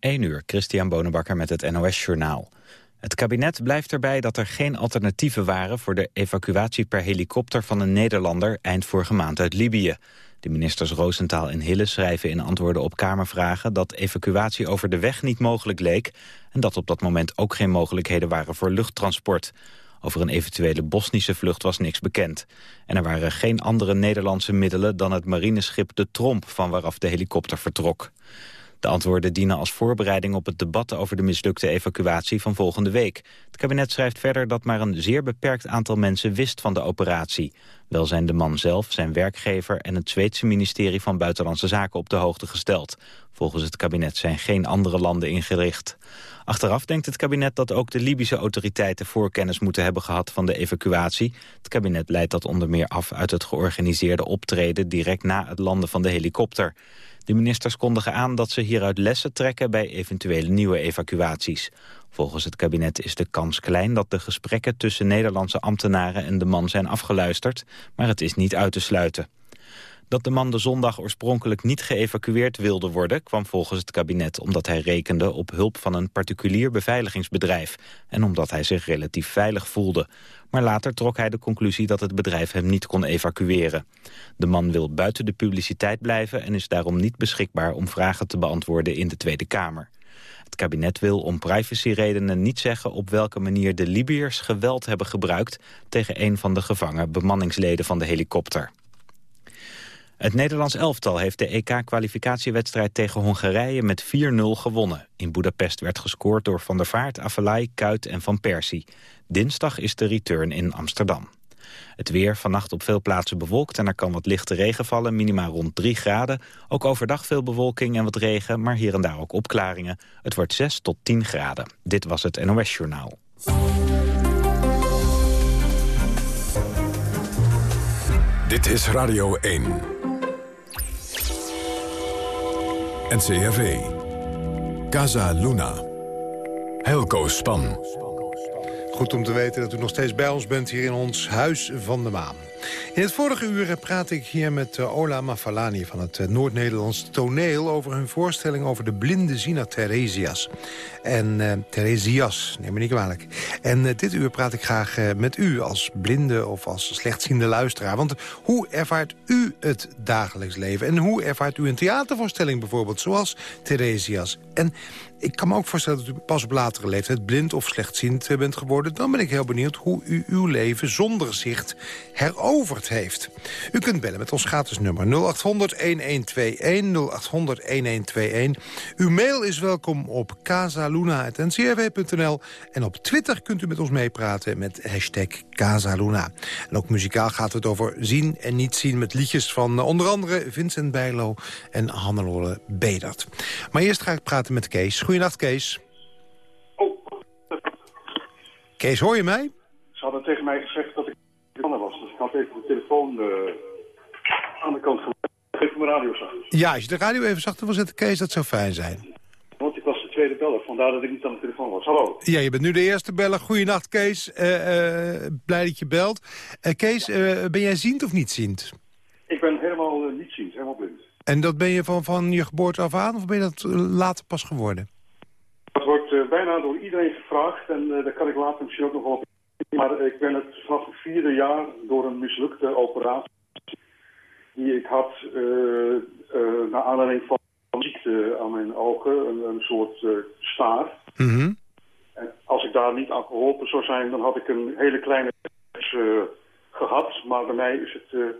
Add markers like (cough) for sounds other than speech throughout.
1 uur, Christian Bonenbakker met het NOS Journaal. Het kabinet blijft erbij dat er geen alternatieven waren... voor de evacuatie per helikopter van een Nederlander eind vorige maand uit Libië. De ministers Roosentaal en Hille schrijven in antwoorden op Kamervragen... dat evacuatie over de weg niet mogelijk leek... en dat op dat moment ook geen mogelijkheden waren voor luchttransport. Over een eventuele Bosnische vlucht was niks bekend. En er waren geen andere Nederlandse middelen dan het marineschip De Tromp... van waaraf de helikopter vertrok. De antwoorden dienen als voorbereiding op het debat over de mislukte evacuatie van volgende week. Het kabinet schrijft verder dat maar een zeer beperkt aantal mensen wist van de operatie. Wel zijn de man zelf, zijn werkgever en het Zweedse ministerie van Buitenlandse Zaken op de hoogte gesteld. Volgens het kabinet zijn geen andere landen ingericht. Achteraf denkt het kabinet dat ook de Libische autoriteiten voorkennis moeten hebben gehad van de evacuatie. Het kabinet leidt dat onder meer af uit het georganiseerde optreden direct na het landen van de helikopter. De ministers kondigen aan dat ze hieruit lessen trekken bij eventuele nieuwe evacuaties. Volgens het kabinet is de kans klein dat de gesprekken tussen Nederlandse ambtenaren en de man zijn afgeluisterd, maar het is niet uit te sluiten. Dat de man de zondag oorspronkelijk niet geëvacueerd wilde worden... kwam volgens het kabinet omdat hij rekende op hulp van een particulier beveiligingsbedrijf... en omdat hij zich relatief veilig voelde. Maar later trok hij de conclusie dat het bedrijf hem niet kon evacueren. De man wil buiten de publiciteit blijven en is daarom niet beschikbaar... om vragen te beantwoorden in de Tweede Kamer. Het kabinet wil om privacyredenen niet zeggen op welke manier de Libiërs geweld hebben gebruikt tegen een van de gevangen bemanningsleden van de helikopter. Het Nederlands elftal heeft de EK-kwalificatiewedstrijd tegen Hongarije met 4-0 gewonnen. In Budapest werd gescoord door Van der Vaart, Afelay, Kuit en Van Persie. Dinsdag is de return in Amsterdam. Het weer vannacht op veel plaatsen bewolkt en er kan wat lichte regen vallen, minima rond 3 graden. Ook overdag veel bewolking en wat regen, maar hier en daar ook opklaringen. Het wordt 6 tot 10 graden. Dit was het NOS Journaal. Dit is Radio 1. NCRV. Casa Luna. Helco Span. Goed om te weten dat u nog steeds bij ons bent hier in ons Huis van de Maan. In het vorige uur praat ik hier met uh, Ola Mafalani van het uh, Noord-Nederlands toneel... over hun voorstelling over de blinde Zina Theresias. En uh, Theresias, neem me niet kwalijk. En dit uur praat ik graag met u als blinde of als slechtziende luisteraar. Want hoe ervaart u het dagelijks leven? En hoe ervaart u een theatervoorstelling bijvoorbeeld, zoals Theresias? En ik kan me ook voorstellen dat u pas op latere leeftijd blind of slechtziend bent geworden. Dan ben ik heel benieuwd hoe u uw leven zonder zicht heroverd heeft. U kunt bellen met ons gratis nummer 0800-1121, 0800-1121. Uw mail is welkom op casaluna.ncrw.nl. En op Twitter kunt u met ons meepraten met hashtag Casaluna. En ook muzikaal gaat het over zien en niet zien... met liedjes van eh, onder andere Vincent Bijlo en Hannelore Bedert. Maar eerst ga ik praten met Kees. Goedenacht, Kees. Oh. Kees, hoor je mij? Ze hadden tegen mij gezegd dat ik was. Dus ik had even de telefoon uh, aan de kant gelegd. Even mijn radio zacht. Ja, als je de radio even zachter wil zetten, Kees, dat zou fijn zijn. Want ik was de tweede beller, vandaar dat ik niet aan de telefoon was. Hallo. Ja, je bent nu de eerste beller. Goedenacht, Kees. Uh, uh, blij dat je belt. Kees, ben jij ziend of niet ziend? Ik ben helemaal niet ziend, helemaal blind. En dat ben je van, van je geboorte af aan, of ben je dat later pas geworden? Wordt bijna door iedereen gevraagd en daar kan ik later misschien ook nog op maar ik ben het vanaf het vierde jaar door een mislukte operatie die ik had uh, uh, naar aanleiding van ziekte aan mijn ogen, een, een soort uh, staar. Mm En als ik daar niet aan geholpen zou zijn, dan had ik een hele kleine gehad. Maar bij mij is het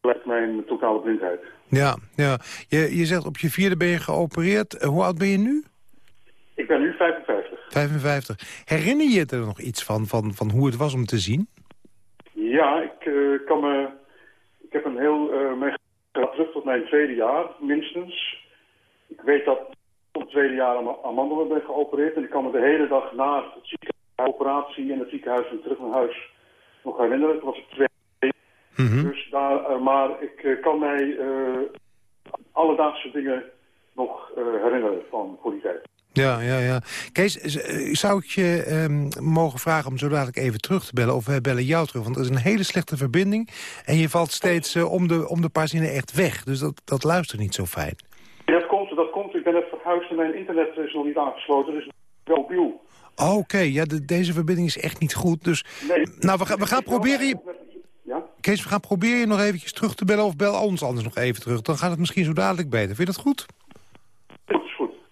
gelijk mijn totale blindheid. Ja, ja. Je, je zegt op je vierde ben je geopereerd. Hoe oud ben je nu? Ik ben nu 55. 55. Herinner je er nog iets van, van, van hoe het was om te zien? Ja, ik uh, kan me... Ik heb een heel... Uh, terug tot mijn tweede jaar, minstens. Ik weet dat ik het tweede jaar aan mijn ben geopereerd. En ik kan me de hele dag na het ziekenhuis, operatie in het ziekenhuis en terug naar huis nog herinneren. Het was het twee. Mm Dus daar, uh, maar ik kan mij alledaagse dingen nog herinneren van voor die tijd. Ja, ja, ja. Kees, eh, zou ik je um, mogen vragen om zo dadelijk even terug te bellen... of wij bellen jou terug, want er is een hele slechte verbinding... en je valt steeds uh, om, de, om de paar zinnen echt weg. Dus dat, dat luistert niet zo fijn. Dat komt dat komt, ik ben net verhuisd en mijn internet is nog niet aangesloten, dus wel mobiel. Oké, ja, de- deze verbinding is echt niet goed. Dus, Nee. nou, we, gaan- we gaan proberen je... Ja? Kees, we gaan proberen je nog eventjes terug te bellen... of bel ons anders nog even terug. Dan gaat het misschien zo dadelijk beter. Vind je dat goed?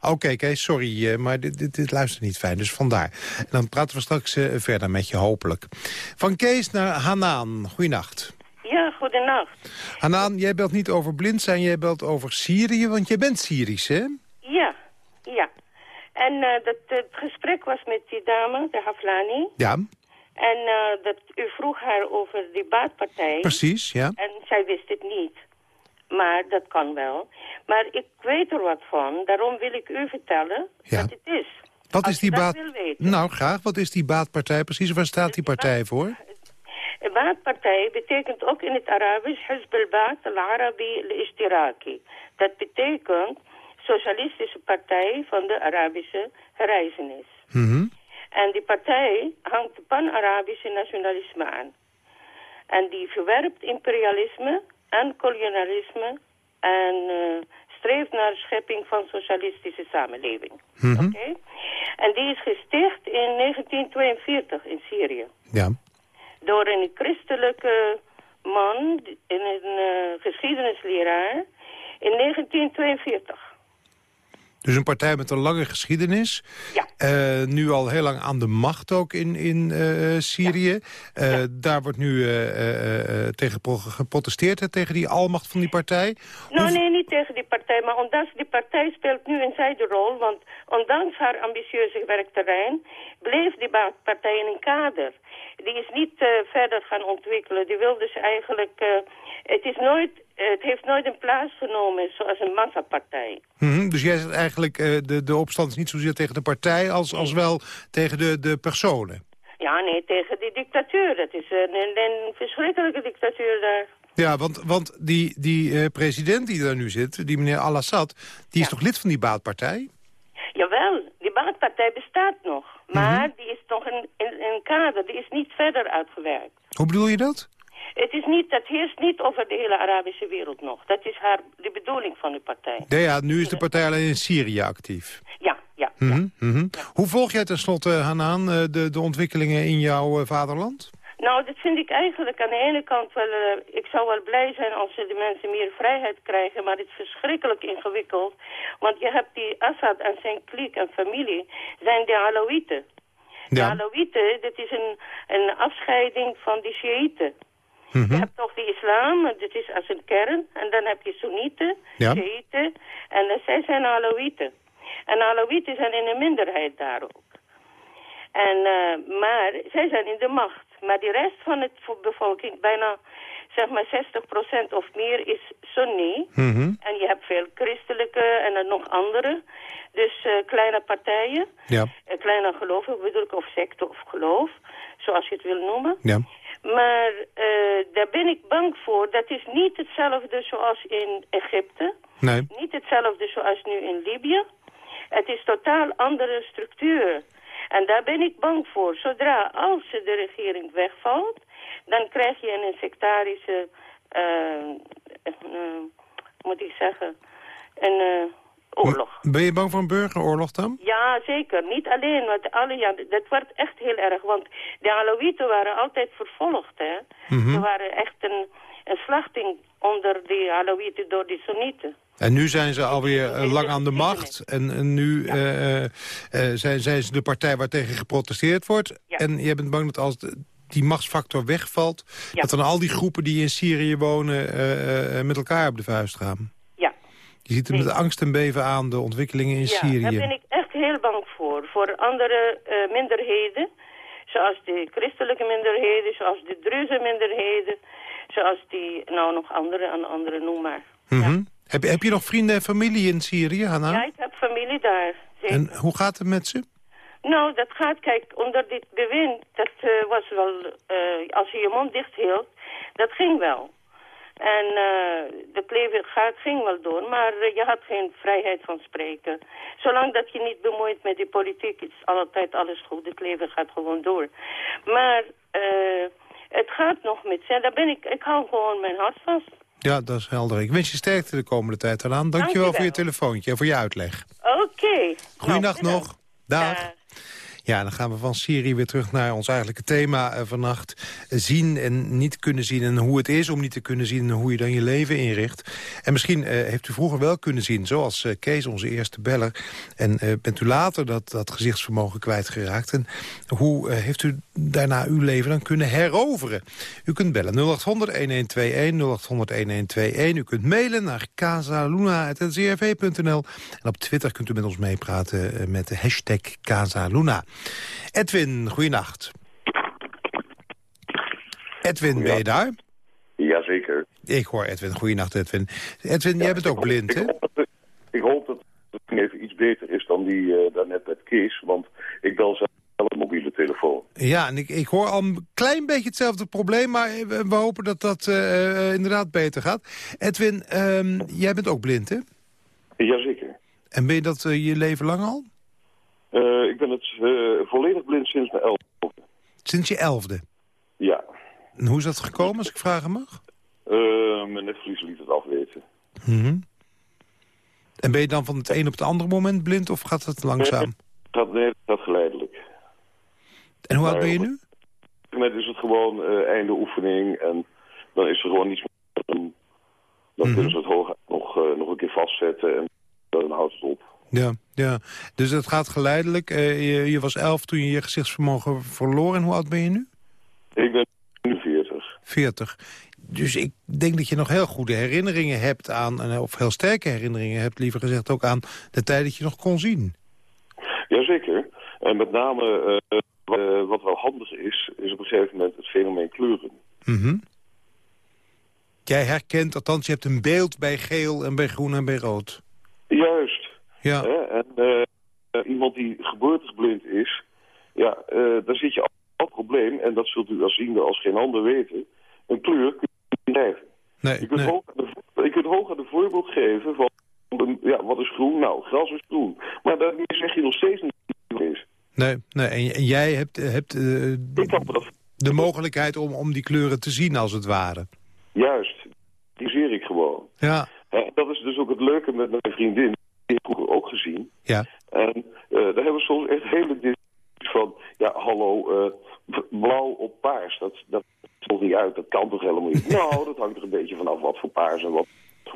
Goed. Oké, Kees, sorry, eh, maar dit, dit, dit luistert niet fijn, dus vandaar. En dan praten we straks eh, verder met je, hopelijk. Van Kees naar Hanaan. Goeienacht. Ja, goedenacht. Hanaan, jij belt niet over blind zijn, jij belt over Syrië, want jij bent Syrisch, hè? Ja, ja. En eh, dat, het gesprek was met die dame, de Haflani. Ja, En dat u vroeg haar over die baatpartij. precies, ja. En zij wist het niet. Maar dat kan wel. Maar ik weet er wat van. Daarom wil ik u vertellen Ja. wat het is. Wat Als is die baat... Nou, graag. Wat is die baatpartij precies? Waar staat die partij voor? Baatpartij betekent ook in het Arabisch Hizb al-Baat al-Arabi al-Ishtiraki. Dat betekent Socialistische Partij van de Arabische Herreizenis. Mhm. En die partij hangt pan-Arabische nationalisme aan. En die verwerpt imperialisme en kolonialisme en eh, streeft naar schepping van socialistische samenleving. Oké? En die is gesticht in 1942 in Syrië Ja. door een christelijke man, een, een eh, geschiedenisleraar, in 1942. Dus een partij met een lange geschiedenis. Ja. Eh, nu al heel lang aan de macht ook in, in eh, Syrië. Eh, Daar wordt nu tegen pro- geprotesteerd, hè, tegen die almacht van die partij. Nou, Hoe- nee, niet tegen die partij, maar ondanks die partij speelt nu een zijderol, want ondanks haar ambitieuze werkterrein bleef die partij in een kader. Die is niet verder gaan ontwikkelen. Die wil dus eigenlijk, het is nooit, het heeft nooit een plaats genomen zoals een massapartij. Mhm, Dus jij zegt eigenlijk, eh, de, de opstand is niet zozeer tegen de partij... als, als wel tegen de, de personen. Ja, nee, tegen die dictatuur. Dat is een, een, een verschrikkelijke dictatuur daar. Ja, want, want die, die eh, president die daar nu zit, die meneer Al-Assad... die is toch lid van die baatpartij? Jawel, die baatpartij bestaat nog. Maar die is toch een, een, een kader, die is niet verder uitgewerkt. Hoe bedoel je dat? Het is niet, dat heerst niet over de hele Arabische wereld nog. Dat is haar, de bedoeling van de partij. Nee, ja, nu is de partij alleen in Syrië actief. Ja, ja, ja. Mhm, mhm. Hoe volg jij tenslotte, Hanaan, eh, de, de ontwikkelingen in jouw eh, vaderland? Nou, dat vind ik eigenlijk aan de ene kant wel... eh, ik zou wel blij zijn als de mensen meer vrijheid krijgen... maar het is verschrikkelijk ingewikkeld. Want je hebt die Assad en zijn kliek en familie... zijn de Alawieten. De. Alawieten, dit is een, een afscheiding van de Shiiten. Mhm. Je hebt toch de islam, dat is als een kern. En dan heb je Soenieten, Ja. Shiiten. En dan zij zijn Alawieten. En Alawieten zijn in een minderheid daar ook. En, eh, maar zij zijn in de macht. Maar de rest van de bevolking, bijna zeg maar 60% of meer, is Sunni. Mhm. En je hebt veel christelijke en dan nog andere. Dus eh, kleine partijen, Ja, eh, kleine geloven bedoel ik, of secte of geloof, zoals je het wil noemen. ja. Maar eh, daar ben ik bang voor. Dat is niet hetzelfde zoals in Egypte. Nee. Niet hetzelfde zoals nu in Libië. Het is totaal andere structuur. En daar ben ik bang voor. Zodra als de regering wegvalt, dan krijg je een sectarische, eh, eh, eh, moet ik zeggen, een oorlog. Ben je bang voor een burgeroorlog dan? Ja, zeker. Niet alleen, want alle, ja, dat wordt echt heel erg. Want de Alawieten waren altijd vervolgd, hè. Ze waren echt een, een slachting onder de Alawieten door de Soenieten. En nu zijn ze alweer eh, lang aan de macht. En, en nu eh, eh, zijn, zijn ze de partij waar tegen geprotesteerd wordt. Ja. En jij bent bang dat als die machtsfactor wegvalt... Ja. dat dan al die groepen die in Syrië wonen met elkaar op de vuist gaan. Ja. Je ziet het met angst en beven aan, de ontwikkelingen in Ja, Syrië. daar ben ik echt heel bang voor. Voor andere eh, minderheden, zoals de christelijke minderheden, zoals de Druze minderheden, zoals die, nou nog andere, en andere noem maar. Mhm. heb, je- heb je nog vrienden en familie in Syrië, Hanna? Ja, ik heb familie daar. zeker. En hoe gaat het met ze? Nou, dat gaat, kijk, onder dit bewind, dat eh, was wel, eh, als je je mond dicht hield, dat ging wel. En eh de leven gaat, ging wel door, maar eh, je had geen vrijheid van spreken. Zolang dat je niet bemoeit met die politiek, is altijd alles goed. Het leven gaat gewoon door. Maar eh het gaat nog met zijn. Daar ben ik, ik hou gewoon mijn hart vast. Ja, dat is helder. Ik wens je sterkte de komende tijd eraan. Dankjewel Dank voor je telefoontje en voor je uitleg. Oké. Okay. Goeienacht nou, nog. Dag. Ja, dan gaan we van Syrië weer terug naar ons eigenlijke thema uh, vannacht. Zien en niet kunnen zien en hoe het is om niet te kunnen zien... en hoe je dan je leven inricht. En misschien uh, heeft u vroeger wel kunnen zien, zoals uh, Kees, onze eerste beller. En bent u later dat, dat gezichtsvermogen kwijtgeraakt. En hoe heeft u daarna uw leven dan kunnen heroveren? U kunt bellen 0800-1121, 0800-1121. U kunt mailen naar casaluna.ncrv.nl. En op Twitter kunt u met ons meepraten met de hashtag Casaluna. Edwin, goeienacht. Edwin, ben je daar? Jazeker. Ik hoor Edwin. Goeienacht, Edwin. Edwin, jij bent ook blind, hè? Ik hoop dat het even iets beter is dan die uh, daarnet met Kees, want ik bel zelf een mobiele telefoon. Ja, en ik, ik hoor al een klein beetje hetzelfde probleem, maar we hopen dat dat uh, inderdaad beter gaat. Edwin, um, jij bent ook blind, hè? Jazeker. En ben je dat uh, je leven lang al? Ik ben het volledig blind sinds mijn elfde. Sinds je elfde? Ja. En hoe is dat gekomen, als ik vragen mag? Uh, mijn netvlies liet het afweten. Mm -hmm. En ben je dan van het een op het andere moment blind of gaat het langzaam? Nee, dat, nee, dat gaat geleidelijk. En hoe oud ben je nu? Net is het gewoon uh, einde oefening en dan is er gewoon niets meer. Dan mm -hmm. kunnen ze het hoog nog, uh, nog een keer vastzetten en dan houdt het op. Ja, ja. Dus het gaat geleidelijk. Uh, je, je, was elf toen je je gezichtsvermogen verloor. En hoe oud ben je nu? Ik ben nu 40. 40. Dus ik denk dat je nog heel goede herinneringen hebt aan... of heel sterke herinneringen hebt, liever gezegd, ook aan de tijd dat je nog kon zien. Jazeker. En met name uh, uh, wat wel handig is, is op een gegeven moment het fenomeen kleuren. Mm -hmm. Jij herkent, althans je hebt een beeld bij geel en bij groen en bij rood. Juist. Ja. En uh, iemand die geboorteblind is, ja, uh, daar zit je al een probleem. En dat zult u als ziende als geen ander weten. Een kleur kun je niet blijven. Nee, je, kunt nee. hoog de, je kunt hoog aan de voorbeeld geven van, ja, wat is groen? Nou, gras is groen. Maar daarmee zeg je nog steeds niet is. Nee, nee. En, jij hebt, hebt uh, dat... de mogelijkheid om, om die kleuren te zien als het ware. Juist, die zie ik gewoon. Ja. En dat is dus ook het leuke met mijn vriendin die ik ook gezien. Ja. En uh, daar hebben we soms echt hele discussies van... ja, hallo, uh, blauw op paars, dat, dat toch niet uit, dat kan toch helemaal niet? (laughs) nou, dat hangt er een beetje vanaf wat voor paars en wat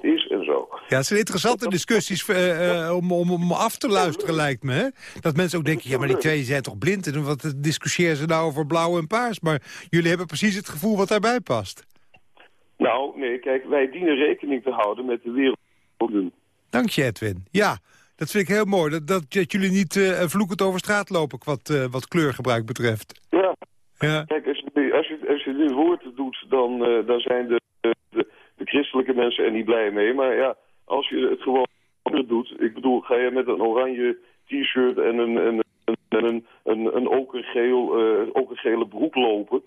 is en zo. Ja, het zijn interessante discussies uh, om, om, om af te luisteren, lijkt me. Hè? Dat mensen ook denken, ja, maar die twee zijn toch blind? En wat discussiëren ze nou over blauw en paars? Maar jullie hebben precies het gevoel wat daarbij past. Nou, nee, kijk, wij dienen rekening te houden met de wereld Dank je, Edwin. Ja, dat vind ik heel mooi. Dat, dat, dat jullie niet uh, vloekend over straat lopen wat, uh, wat kleurgebruik betreft. Ja. ja. Kijk, als je, als je, als je nu woord doet, dan, uh, dan zijn de, de, de, christelijke mensen er niet blij mee. Maar ja, als je het gewoon doet... Ik bedoel, ga je met een oranje t-shirt en een, een, een, een, een, een okergeel, okergele broek lopen...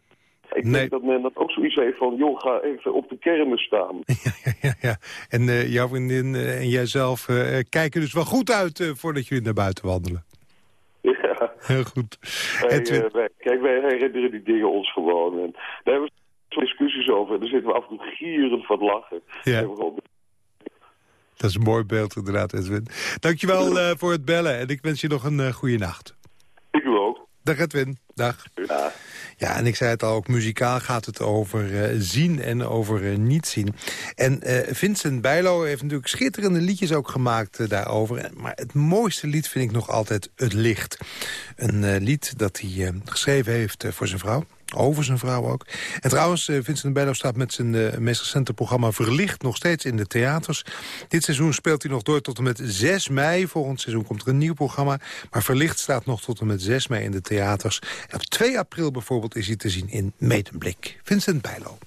Ik nee. denk dat men dat ook zoiets heeft van, joh, ga even op de kermis staan. (laughs) Ja, ja, ja. ja. En uh, jouw vriendin uh, en jijzelf uh, kijken dus wel goed uit voordat jullie naar buiten wandelen. (laughs) Ja. Heel goed. Wij, wij, kijk, wij herinneren die dingen ons gewoon. En daar hebben we discussies over. En daar zitten we af en toe gierend van lachen. Ja. Dat is een mooi beeld inderdaad, Edwin. Dankjewel voor het bellen en ik wens je nog een goede nacht. Ik u ook. Dag Edwin. Dag. Ja. Ja, en ik zei het al, ook muzikaal gaat het over uh, zien en over uh, niet zien. En uh, Vincent Bijlo heeft natuurlijk schitterende liedjes ook gemaakt daarover. Maar het mooiste lied vind ik nog altijd Het Licht. Een lied dat hij geschreven heeft voor zijn vrouw. Over zijn vrouw ook. En trouwens, Vincent Bijlo staat met zijn uh, meest recente programma Verlicht nog steeds in de theaters. Dit seizoen speelt hij nog door tot en met 6 mei. Volgend seizoen komt er een nieuw programma. Maar Verlicht staat nog tot en met 6 mei in de theaters. Op 2 april bijvoorbeeld is hij te zien in Medemblik. Vincent Bijlo.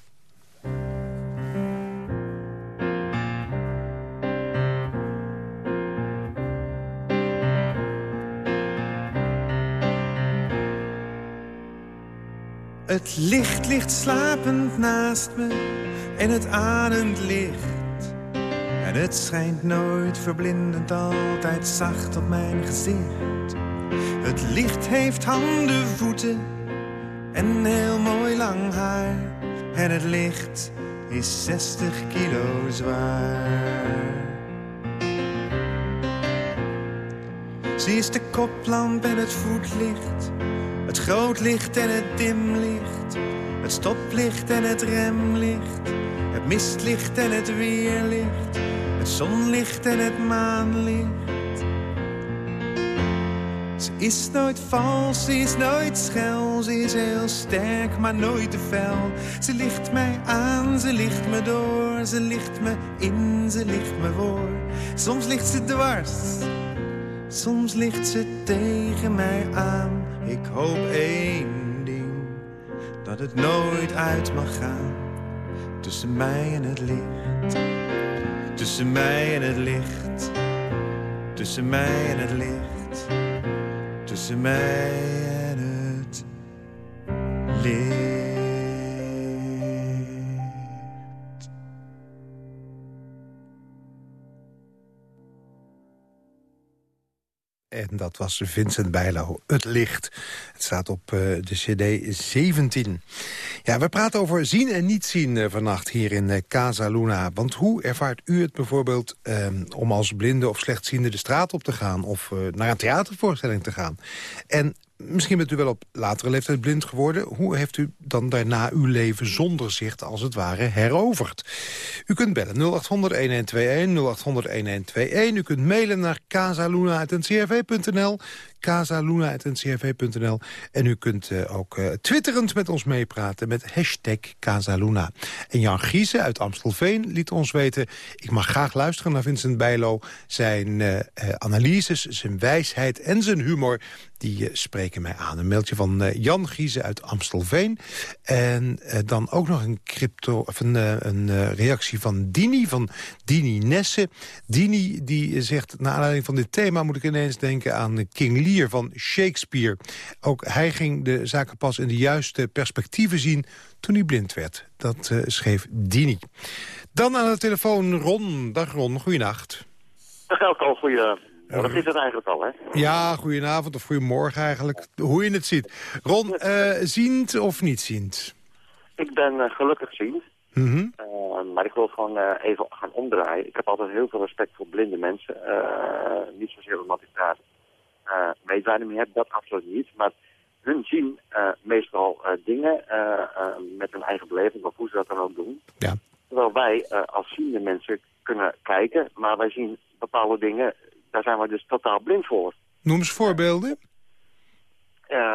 Het licht ligt slapend naast me en het ademt licht. En het schijnt nooit verblindend, altijd zacht op mijn gezicht. Het licht heeft handen, voeten en heel mooi lang haar. En het licht is 60 kilo zwaar. Ze is de koplamp en het voetlicht, het grootlicht en het dimlicht, het stoplicht en het remlicht, het mistlicht en het weerlicht, het zonlicht en het maanlicht. Ze is nooit vals, ze is nooit schel. Ze is heel sterk, maar nooit te fel. Ze ligt mij aan, ze ligt me door. Ze ligt me in, ze ligt me voor. Soms ligt ze dwars, soms ligt ze tegen mij aan. Ik hoop één ding, dat het nooit uit mag gaan. Tussen mij en het licht, tussen mij en het licht, tussen mij en het licht tussen mij en het licht. En dat was Vincent Bijlo, Het Licht. Het staat op uh, de cd 17. Ja, we praten over zien en niet zien uh, vannacht hier in uh, Casa Luna. Want hoe ervaart u het bijvoorbeeld om als blinde of slechtziende de straat op te gaan... of naar een theatervoorstelling te gaan? En Misschien bent u wel op latere leeftijd blind geworden. Hoe heeft u dan daarna uw leven zonder zicht als het ware heroverd? U kunt bellen 0800-1121, 0800-1121. U kunt mailen naar casaluna.ncrv.nl casaluna.ncrv.nl. En u kunt uh, ook uh, twitterend met ons meepraten met hashtag Casaluna. En Jan Giese uit Amstelveen liet ons weten... ik mag graag luisteren naar Vincent Bijlo. Zijn uh, analyses, zijn wijsheid en zijn humor die spreken mij aan. Een mailtje van Jan Giese uit Amstelveen. En dan ook nog een, crypto, of een, een reactie van Dini, van Dini Nesse. Dini die zegt, naar aanleiding van dit thema moet ik ineens denken aan King Lear van Shakespeare. Ook hij ging de zaken pas in de juiste perspectieven zien toen hij blind werd. Dat schreef Dini. Dan aan de telefoon Ron. Dag Ron, goeienacht. Dag Elko, goeie... Dat is het eigenlijk al, hè? Ja, goedenavond of goedemorgen eigenlijk. Hoe je het ziet. Ron, uh, ziend of niet ziend? Ik ben uh, gelukkig ziend. Mm uh, maar ik wil gewoon even gaan omdraaien. Ik heb altijd heel veel respect voor blinde mensen. niet zozeer omdat ik daar uh, medelijden mee heb, dat absoluut niet. Maar hun zien meestal dingen met hun eigen beleving, of hoe ze dat dan ook doen. Ja. Terwijl wij als ziende mensen kunnen kijken, maar wij zien bepaalde dingen, daar zijn we dus totaal blind voor. Noem eens voorbeelden.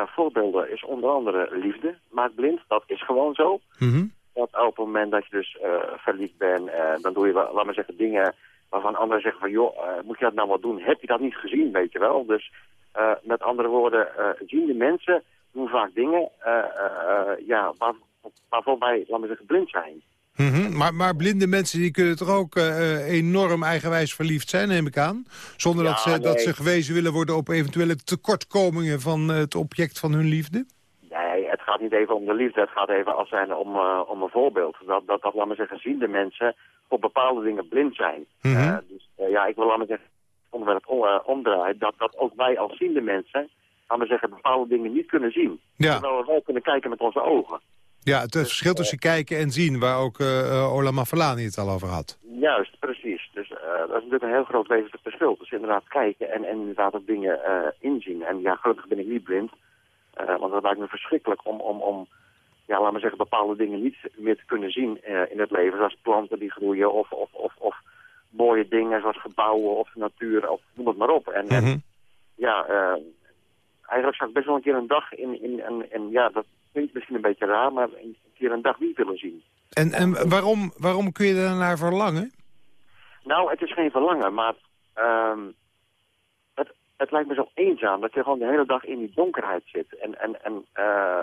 voorbeelden is onder andere liefde maakt blind, dat is gewoon zo. Mm Dat op het moment dat je dus verliefd bent, dan doe je, laat maar zeggen, dingen waarvan anderen zeggen van, joh, moet je dat nou wat doen? Heb je dat niet gezien, weet je wel? Dus met andere woorden, uh, ziende mensen doen vaak dingen ja, waar, waarvoor wij, laten we zeggen, blind zijn. Mm -hmm. maar, maar blinde mensen die kunnen toch ook enorm eigenwijs verliefd zijn, neem ik aan? Zonder ja, dat, ze, nee. dat ze gewezen willen worden op eventuele tekortkomingen van het object van hun liefde? Nee, het gaat niet even om de liefde. Het gaat even als zijn om, om een voorbeeld. Dat, dat, dat, laten we zeggen, ziende mensen voor bepaalde dingen blind zijn. Mm -hmm. uh, dus ja, ik wil laten zeggen, onderwerp om, omdraaien, dat, dat ook wij als ziende mensen, laten we zeggen, bepaalde dingen niet kunnen zien. Ja. Terwijl we wel kunnen kijken met onze ogen. Ja, het verschil tussen kijken en zien, waar ook Ola Mafalani het al over had. Juist, precies. Dus dat is natuurlijk een heel groot wezenlijk verschil. Dus inderdaad kijken en, en inderdaad ook dingen inzien. En ja, gelukkig ben ik niet blind. want dat lijkt me verschrikkelijk om, om, om ja, laten we zeggen, bepaalde dingen niet meer te kunnen zien uh, in het leven. Zoals planten die groeien of, of, of, of mooie dingen zoals gebouwen of natuur of noem het maar op. En, mm -hmm. en ja, uh, eigenlijk zou ik best wel een keer een dag in, in en ja, dat klinkt misschien een beetje raar, maar een keer een dag niet willen zien. En, en waarom, waarom kun je daarnaar verlangen? Nou, het is geen verlangen, maar um, het, het lijkt me zo eenzaam dat je gewoon de hele dag in die donkerheid zit. En, en, en uh,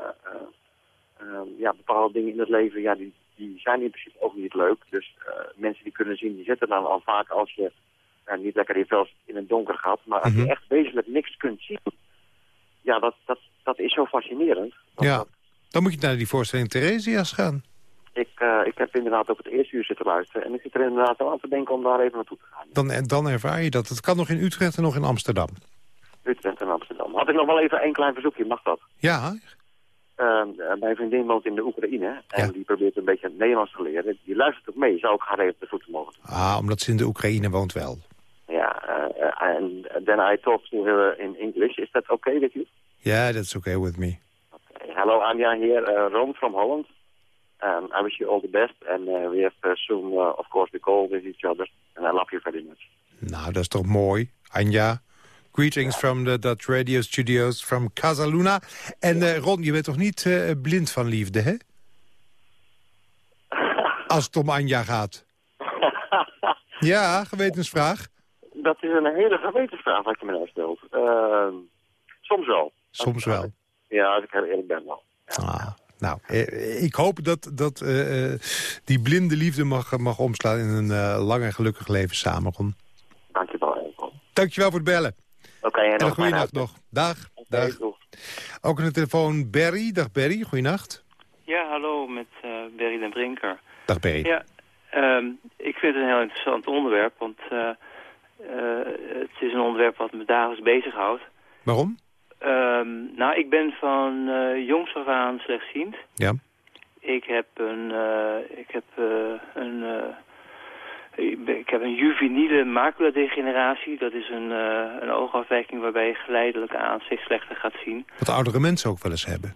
uh, ja, bepaalde dingen in het leven, ja, die, die zijn in principe ook niet leuk. Dus uh, mensen die kunnen zien, die zitten dan al vaak als je niet lekker in in het donker gaat. Maar als Mhm. je echt wezenlijk niks kunt zien, ja, dat, dat, dat is zo fascinerend. Dat, Ja, dat- dan moet je naar die voorstelling Theresias gaan. ik, uh, ik heb inderdaad op het eerste uur zitten luisteren. En ik zit er inderdaad wel aan te denken om daar even naartoe te gaan. Dan, dan ervaar je dat. Het kan nog in Utrecht en nog in Amsterdam. Utrecht en Amsterdam. Had ik nog wel even één klein verzoekje, mag dat? Ja, eh, mijn vriendin woont in de Oekraïne en Ja. die probeert een beetje het Nederlands te leren. Die luistert ook mee. Zou ik haar even de voeten mogen Ah, omdat ze in de Oekraïne woont wel. Ja, and then I talk to her in English. Is that okay with you? Yeah, that's okay with me. Hello, Anja here, uh, Ron from Holland. Um, I wish you all the best, and uh, we have uh, soon, uh, of course, the call with each other. And I love you very much. Nou, dat is toch mooi. Anja, greetings from the Dutch Radio Studios from Casaluna. En eh, Ron, je bent toch niet eh, blind van liefde, hè? (laughs) Als het om Anja gaat. (laughs) Ja, gewetensvraag. Dat is een hele gewetensvraag wat je me nou stelt. Ehm, soms wel. Soms wel. Ja, als ik heel eerlijk ben wel. Ah, nou, eh, ik hoop dat, dat eh, eh, die blinde liefde mag, mag omslaan in een eh, lang en gelukkig leven samen, Ron. Dankjewel, Enkel. Dankjewel voor het bellen. Oké, en En een nog. Dag. Dag. doeg. Ook aan de telefoon Berry. Dag Berry, goeienacht. Ja, hallo, met eh Berry den Brinker. Dag Berry. Ja, ehm, ik vind het een heel interessant onderwerp, want eh, eh, het is een onderwerp wat me dagelijks bezighoudt. Waarom? Ehm, nou, ik ben van eh jongs af aan slechtziend. Ja. Ik heb een, eh, ik heb, eh, een, ik ben- ik heb een juveniele maculadegeneratie. Dat is een, een oogafwijking waarbij je geleidelijk aan steeds slechter gaat zien. Wat oudere mensen ook wel eens hebben.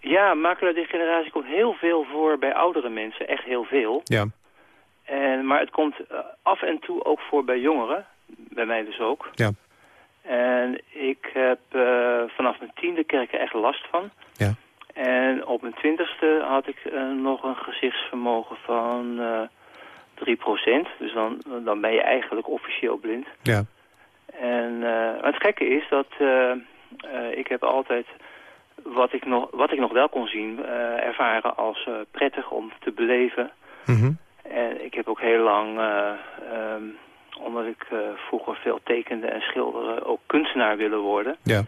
Ja, maculadegeneratie komt heel veel voor bij oudere mensen. Echt heel veel. Ja. En, maar het komt af en toe ook voor bij jongeren. Bij mij dus ook. Ja. En ik heb eh, vanaf mijn tiende er echt last van. Ja. En op mijn twintigste had ik eh, nog een gezichtsvermogen van eh 3%. Dus dan, dan ben je eigenlijk officieel blind. Ja. En eh, maar het gekke is dat eh, eh, ik heb altijd wat ik nog, wat ik nog wel kon zien eh, ervaren als eh, prettig om te beleven. Mhm. En ik heb ook heel lang, eh, ehm, omdat ik eh, vroeger veel tekende en schilderde, ook kunstenaar willen worden. Ja.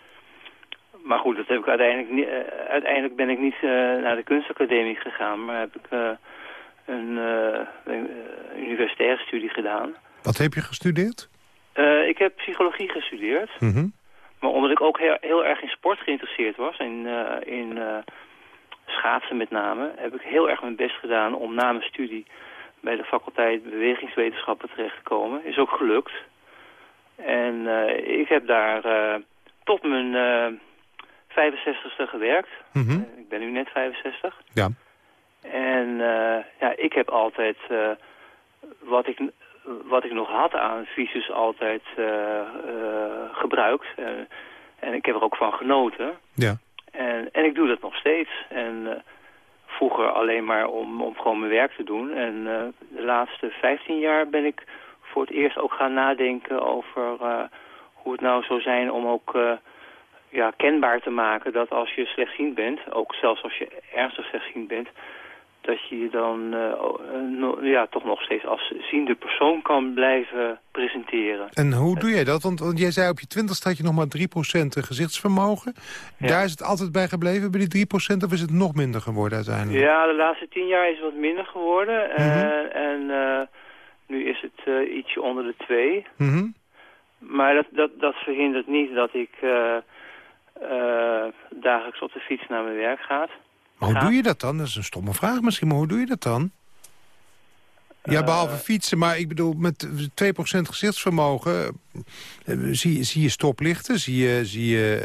Maar goed, dat heb ik uiteindelijk niet, eh, uiteindelijk ben ik niet eh, naar de kunstacademie gegaan, maar heb ik een eh, een, universitaire studie gedaan. Wat heb je gestudeerd? Ik heb psychologie gestudeerd. Mhm. Maar omdat ik ook heel, heel erg in sport geïnteresseerd was, in, eh, in schaatsen met name, heb ik heel erg mijn best gedaan om na mijn studie bij de faculteit bewegingswetenschappen terecht te komen. Is ook gelukt. En eh, ik heb daar eh, tot mijn eh 65ste gewerkt. Mhm. Eh, ik ben nu net 65. Ja. En eh, ja, ik heb altijd eh, wat, ik, wat ik nog had aan visus altijd eh, eh, gebruikt. En, en ik heb er ook van genoten. Ja. En, en ik doe dat nog steeds. En eh, vroeger alleen maar om, om gewoon mijn werk te doen. En eh, de laatste 15 jaar ben ik voor het eerst ook gaan nadenken over eh, hoe het nou zou zijn om ook eh, ja, kenbaar te maken dat als je slechtziend bent, ook zelfs als je ernstig slechtziend bent, dat je je dan eh, eh, no- ja, toch nog steeds als ziende persoon kan blijven presenteren. En hoe doe jij dat? Want, want jij zei op je twintigste had je nog maar 3% gezichtsvermogen. Ja. Daar is het altijd bij gebleven, bij die 3%? Of is het nog minder geworden uiteindelijk? Ja, de laatste tien jaar is het wat minder geworden. Eh, en eh, nu is het eh, ietsje onder de twee. Mhm. Maar dat, dat, dat verhindert niet dat ik eh, eh, dagelijks op de fiets naar mijn werk ga. Maar hoe doe je dat dan? Dat is een stomme vraag misschien, maar hoe doe je dat dan? Ja, Eh, behalve fietsen, maar ik bedoel, met 2% gezichtsvermogen... eh, zie, zie je stoplichten, zie je, zie je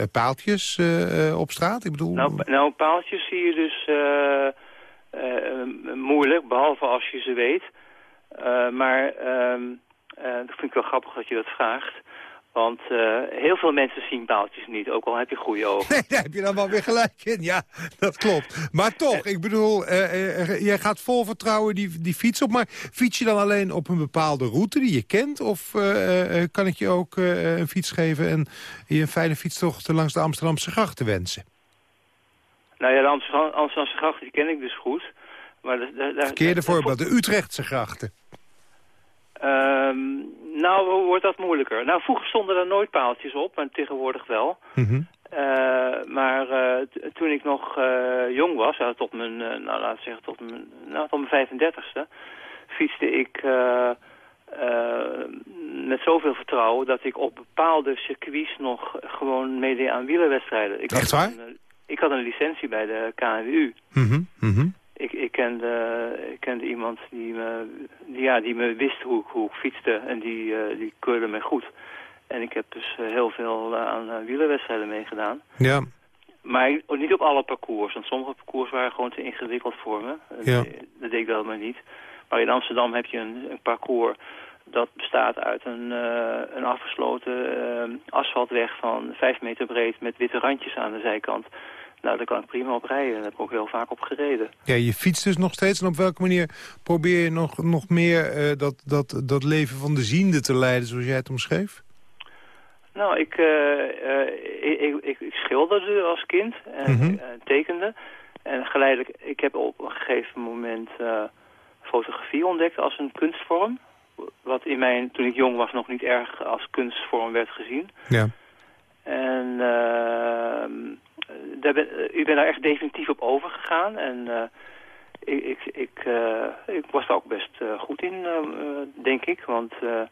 eh, paaltjes op straat? Ik bedoel, Nou, nou, paaltjes zie je dus moeilijk, behalve als je ze weet. Maar ehm, eh, dat vind ik wel grappig dat je dat vraagt. Want eh, heel veel mensen zien paaltjes niet, ook al heb je goede ogen. Nee, (laughs) daar heb je dan wel weer gelijk in. Ja, dat klopt. Maar toch, ik bedoel, eh, eh, jij gaat vol vertrouwen die, die fiets op. Maar fiets je dan alleen op een bepaalde route die je kent? Of eh, eh, kan ik je ook eh, een fiets geven en je een fijne fietstocht langs de Amsterdamse grachten wensen? Nou ja, de Amsterdam- Amsterdamse grachten die ken ik dus goed. Maar Verkeerde voorbeeld, de Utrechtse grachten. Ehm, nou, wordt dat moeilijker. Nou, vroeger stonden er nooit paaltjes op, maar tegenwoordig wel. Mhm. Eh, maar eh, toen ik nog eh, jong was, tot mijn, nou we zeggen, tot mijn, nou, tot mijn 35ste, fietste ik met zoveel vertrouwen dat ik op bepaalde circuits nog gewoon meedeed aan wielerwedstrijden. Ik Echt had waar? een, eh, ik had een licentie bij de KNWU. Mhm, mhm. Ik, ik, kende, ik kende iemand die me, die, ja, die me wist hoe, ik- hoe ik fietste en die, eh, die keurde me goed. En ik heb dus eh, heel veel eh, aan wielerwedstrijden meegedaan. Ja, Maar ik- niet op alle parcours, want sommige parcours waren gewoon te ingewikkeld voor me. Dat, Ja. dat deed ik wel maar niet. Maar in Amsterdam heb je een, een parcours dat bestaat uit een, een afgesloten asfaltweg van vijf meter breed met witte randjes aan de zijkant. Nou, daar kan ik prima op rijden. Daar heb ik ook heel vaak op gereden. ja, je fietst dus nog steeds. En op welke manier probeer je nog, nog meer eh, dat, dat, dat leven van de ziende te leiden, zoals jij het omschreef? Nou, ik, eh, ik, ik, ik, ik schilderde als kind en Mhm. tekende. En geleidelijk, ik heb op een gegeven moment fotografie ontdekt als een kunstvorm. Wat in mijn, toen ik jong was, nog niet erg als kunstvorm werd gezien. Ja. En ehm, daar ben, eh, ik ben daar echt definitief op overgegaan. En eh, ik, ik, ik, eh, ik was daar ook best eh, goed in, eh, eh, denk ik. Want eh,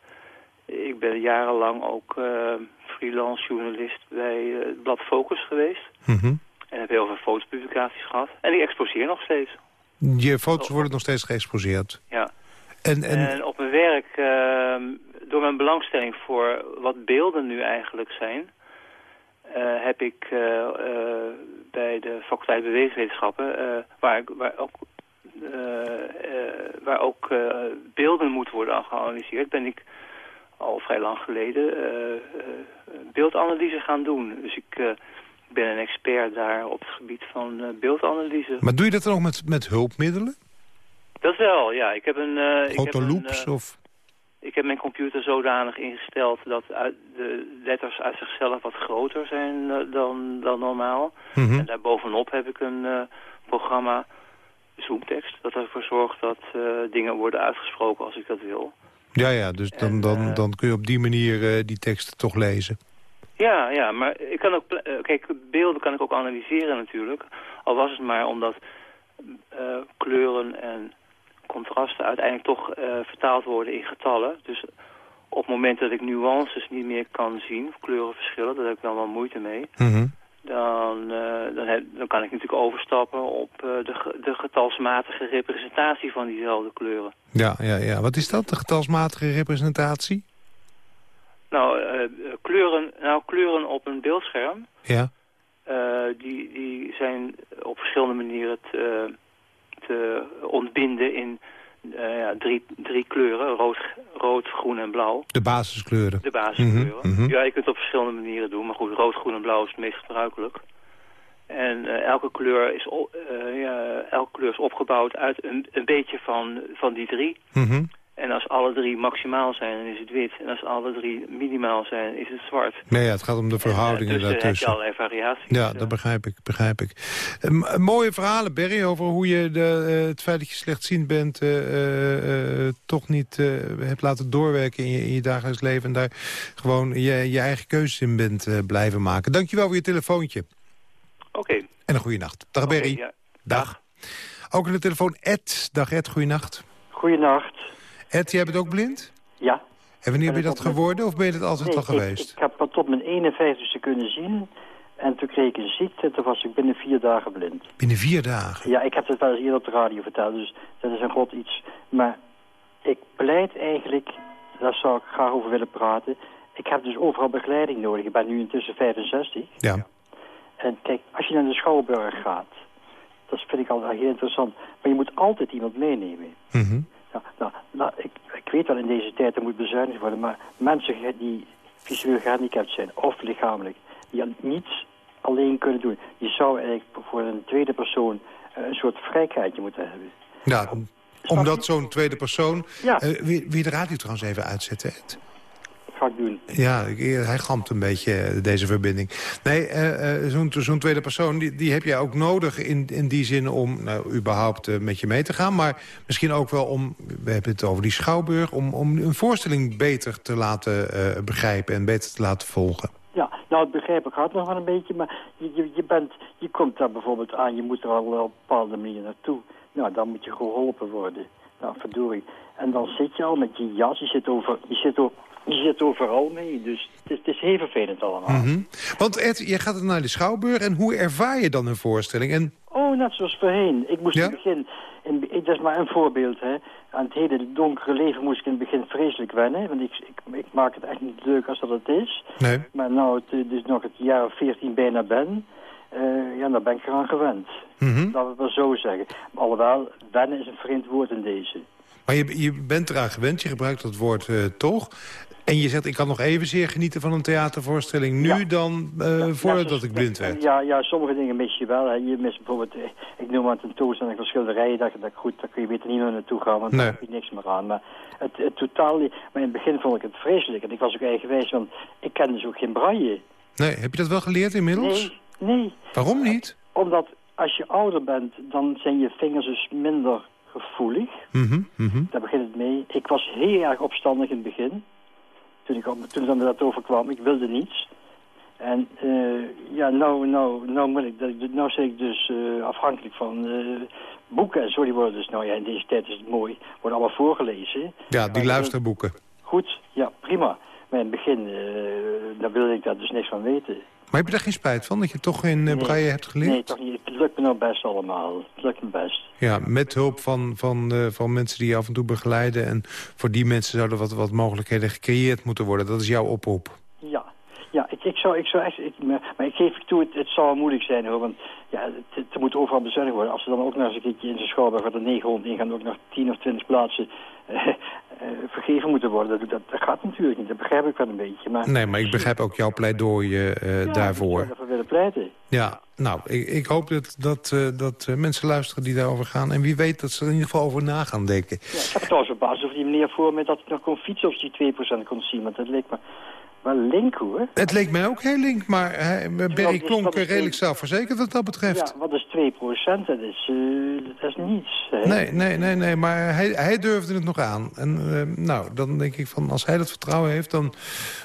ik ben jarenlang ook eh, freelance journalist bij eh, het blad Focus geweest. Mhm. En heb heel veel fotopublicaties gehad. En ik exposeer nog steeds. Je foto's worden nog steeds geëxposeerd. Ja. En, en, En op mijn werk, door mijn belangstelling voor wat beelden nu eigenlijk zijn... eh, heb ik eh, eh, bij de faculteit bewegingswetenschappen, eh, waar, ik- waar ook, waar ook beelden moeten worden geanalyseerd, ben ik al vrij lang geleden beeldanalyse gaan doen. Dus ik ben een expert daar op het gebied van beeldanalyse. maar doe je dat dan ook met, met hulpmiddelen? Dat wel, ja. Ik heb een... eh, ik heb een, eh, of... Ik heb mijn computer zodanig ingesteld dat de letters uit zichzelf wat groter zijn eh, dan, dan normaal. Mhm. En daarbovenop heb ik een eh, programma, Zoomtext, dat ervoor zorgt dat eh, dingen worden uitgesproken als ik dat wil. Ja, ja, dus dan, En, dan, dan kun je op die manier die teksten toch lezen. Ja, ja, maar ik kan ook, kijk, beelden kan ik ook analyseren natuurlijk. Al was het maar omdat kleuren en contrasten uiteindelijk toch eh, vertaald worden in getallen. Dus op het moment dat ik nuances niet meer kan zien, of kleurenverschillen, daar heb ik dan wel moeite mee. Mhm. Dan, eh, dan, heb- dan kan ik natuurlijk overstappen op eh, de, de getalsmatige representatie van diezelfde kleuren. Ja, ja, ja. Wat is dat, de getalsmatige representatie? Nou, kleuren, nou, kleuren op een beeldscherm, Ja. die, die zijn op verschillende manieren te, te ontbinden in eh, ja, drie, drie kleuren. Rood, rood, groen en blauw. De basiskleuren. De basiskleuren. Mhm, mhm. Ja, je kunt het op verschillende manieren doen. Maar goed, rood, groen en blauw is het meest gebruikelijk. En eh, elke, kleur is eh, ja, elke kleur is opgebouwd uit een, een beetje van, van die drie. Mhm. En als alle drie maximaal zijn, dan is het wit. En als alle drie minimaal zijn, is het zwart. Nee, ja, het gaat om de verhoudingen en, uh, heb je daartussen. allerlei variaties. Ja, dat begrijp ik, begrijp ik. Eh, mooie verhalen, Berry, over hoe je de, eh, het feit dat je slechtziend bent... eh, eh, eh, toch niet eh, hebt laten doorwerken in je, in je dagelijks leven... en daar gewoon je, je eigen keuzes in bent eh, blijven maken. Dankjewel voor je telefoontje. Oké. En een goede nacht. Dag, Oké, Berry. ja. Dag. Ook aan de telefoon Ed. Dag Ed, goeienacht. Goeienacht. Ed, jij bent ook blind? Ja. En wanneer ben je dat geworden of ben je dat altijd Nee, al geweest? Ik, ik heb maar tot mijn 51ste kunnen zien. En toen kreeg ik een ziekte en toen was ik binnen vier dagen blind. Binnen vier dagen? Ja, ik heb het wel eens eerder op de radio verteld, dus dat is een god iets. Maar ik pleit eigenlijk, daar zou ik graag over willen praten. Ik heb dus overal begeleiding nodig. Ik ben nu intussen 65. Ja. En kijk, als je naar de Schouwburg gaat, dat vind ik altijd heel interessant. Maar je moet altijd iemand meenemen. Mhm. Nou, nou, nou, ik, ik weet wel in deze tijd er moet bezuinigd worden, maar mensen die visueel gehandicapt zijn of lichamelijk, die al niets alleen kunnen doen, die zouden eigenlijk voor een tweede persoon eh, een soort vrijkaartje moeten hebben. Ja, omdat zo'n tweede persoon... Ja. Eh, wie, wie de radio trouwens even uitzetten, Ed? Dat ga ik doen. Ja, hij gamt een beetje, eh, deze verbinding. Nee, eh, eh, zo'n zo'n tweede persoon, die, die heb jij ook nodig in, in die zin om nou, überhaupt met je mee te gaan. Maar misschien ook wel om, we hebben het over die schouwburg... om, om een voorstelling beter te laten begrijpen en beter te laten volgen. Ja, nou het begrijp ik hard nog wel een beetje, maar je, je, je, bent, je komt daar bijvoorbeeld aan, je moet er al op een bepaalde manier naartoe. Nou, dan moet je geholpen worden. Nou, verdorie. En dan zit je al met je jas, je zit, over, je zit ook Je zit overal mee, dus het is, het is heel vervelend allemaal. Mhm. Want Ed, je gaat naar de Schouwburg en hoe ervaar je dan een voorstelling? En... Oh, net zoals voorheen. Ik moest in het begin, in, dat is maar een voorbeeld, hè. Aan het hele donkere leven moest ik in het begin vreselijk wennen. Want ik, ik, ik maak het echt niet leuk als dat het is. Nee. Maar nou het dus nog het jaar of veertien bijna ben, uh, ja, daar ben ik eraan gewend. Mm -hmm. Dat we wel zo zeggen. Maar alhoewel, wennen is een vreemd woord in deze. Maar je, je bent eraan gewend, je gebruikt dat woord uh, toch. En je zegt, ik kan nog evenzeer genieten van een theatervoorstelling nu dan uh, ja, voordat ik blind werd. Ja, ja, sommige dingen mis je wel. Hè. Je mist bijvoorbeeld, ik noem maar een tentoonstelling van schilderijen. Dat, dat, goed, daar kun je beter niet meer naartoe gaan, want nee. daar heb je niks meer aan. Maar het, het totaal, maar in het begin vond ik het vreselijk. En ik was ook eigenwijs, want ik kende dus ook geen braille. Nee, heb je dat wel geleerd inmiddels? Nee, nee. Waarom niet? Omdat als je ouder bent, dan zijn je vingers dus minder gevoelig. Mm -hmm, mm -hmm. Daar begint het mee. Ik was heel erg opstandig in het begin. Toen ik, toen ik dat overkwam, ik wilde niets. En uh, ja, nou, nou, nou, moet ik, nou zit ik dus uh, afhankelijk van uh, boeken en zo. Die worden dus, nou ja, in deze tijd is het mooi, worden allemaal voorgelezen. Ja, die luisterboeken. Goed, ja, prima. Maar in het begin, daar wilde ik daar dus niks van weten. Maar heb je daar geen spijt van, dat je toch in uh, braille hebt geleerd? Nee, toch niet. Het lukt me nou best allemaal. Het lukt me best. Ja, met hulp van, van, uh, van mensen die je af en toe begeleiden. En voor die mensen zouden wat, wat mogelijkheden gecreëerd moeten worden. Dat is jouw oproep. Ja, ja ik, zou, ik zou echt... Ik, maar ik geef toe, het, het zou moeilijk zijn hoor. Want ja, het, het moet overal bezuinigd worden. Als ze dan ook nog eens een keertje in zijn schouwburg... er 900 in gaan, ook nog 10 of 20 plaatsen... Uh, vergeven moeten worden. Dat, dat, dat, gaat natuurlijk niet. Dat begrijp ik wel een beetje. Maar... Nee, maar ik begrijp ook jouw pleidooi uh, ja, daarvoor. Ik willen pleiten. Ja, nou, ik, ik hoop dat, dat, dat mensen luisteren die daarover gaan. En wie weet dat ze er in ieder geval over na gaan denken. Ja, ik heb trouwens verbaasd of die meneer voor me dat ik nog kon fietsen of die 2% kon zien. Want dat leek me wel link hoor. Het leek mij ook heel link, maar hij, Berry klonk redelijk zelfverzekerd wat dat betreft. Ja, wat is 2% Dat is, uh, dat is niets. Hè? Nee, nee, nee, nee, maar hij, hij durfde het nog aan. En uh, nou, dan denk ik van, als hij dat vertrouwen heeft, dan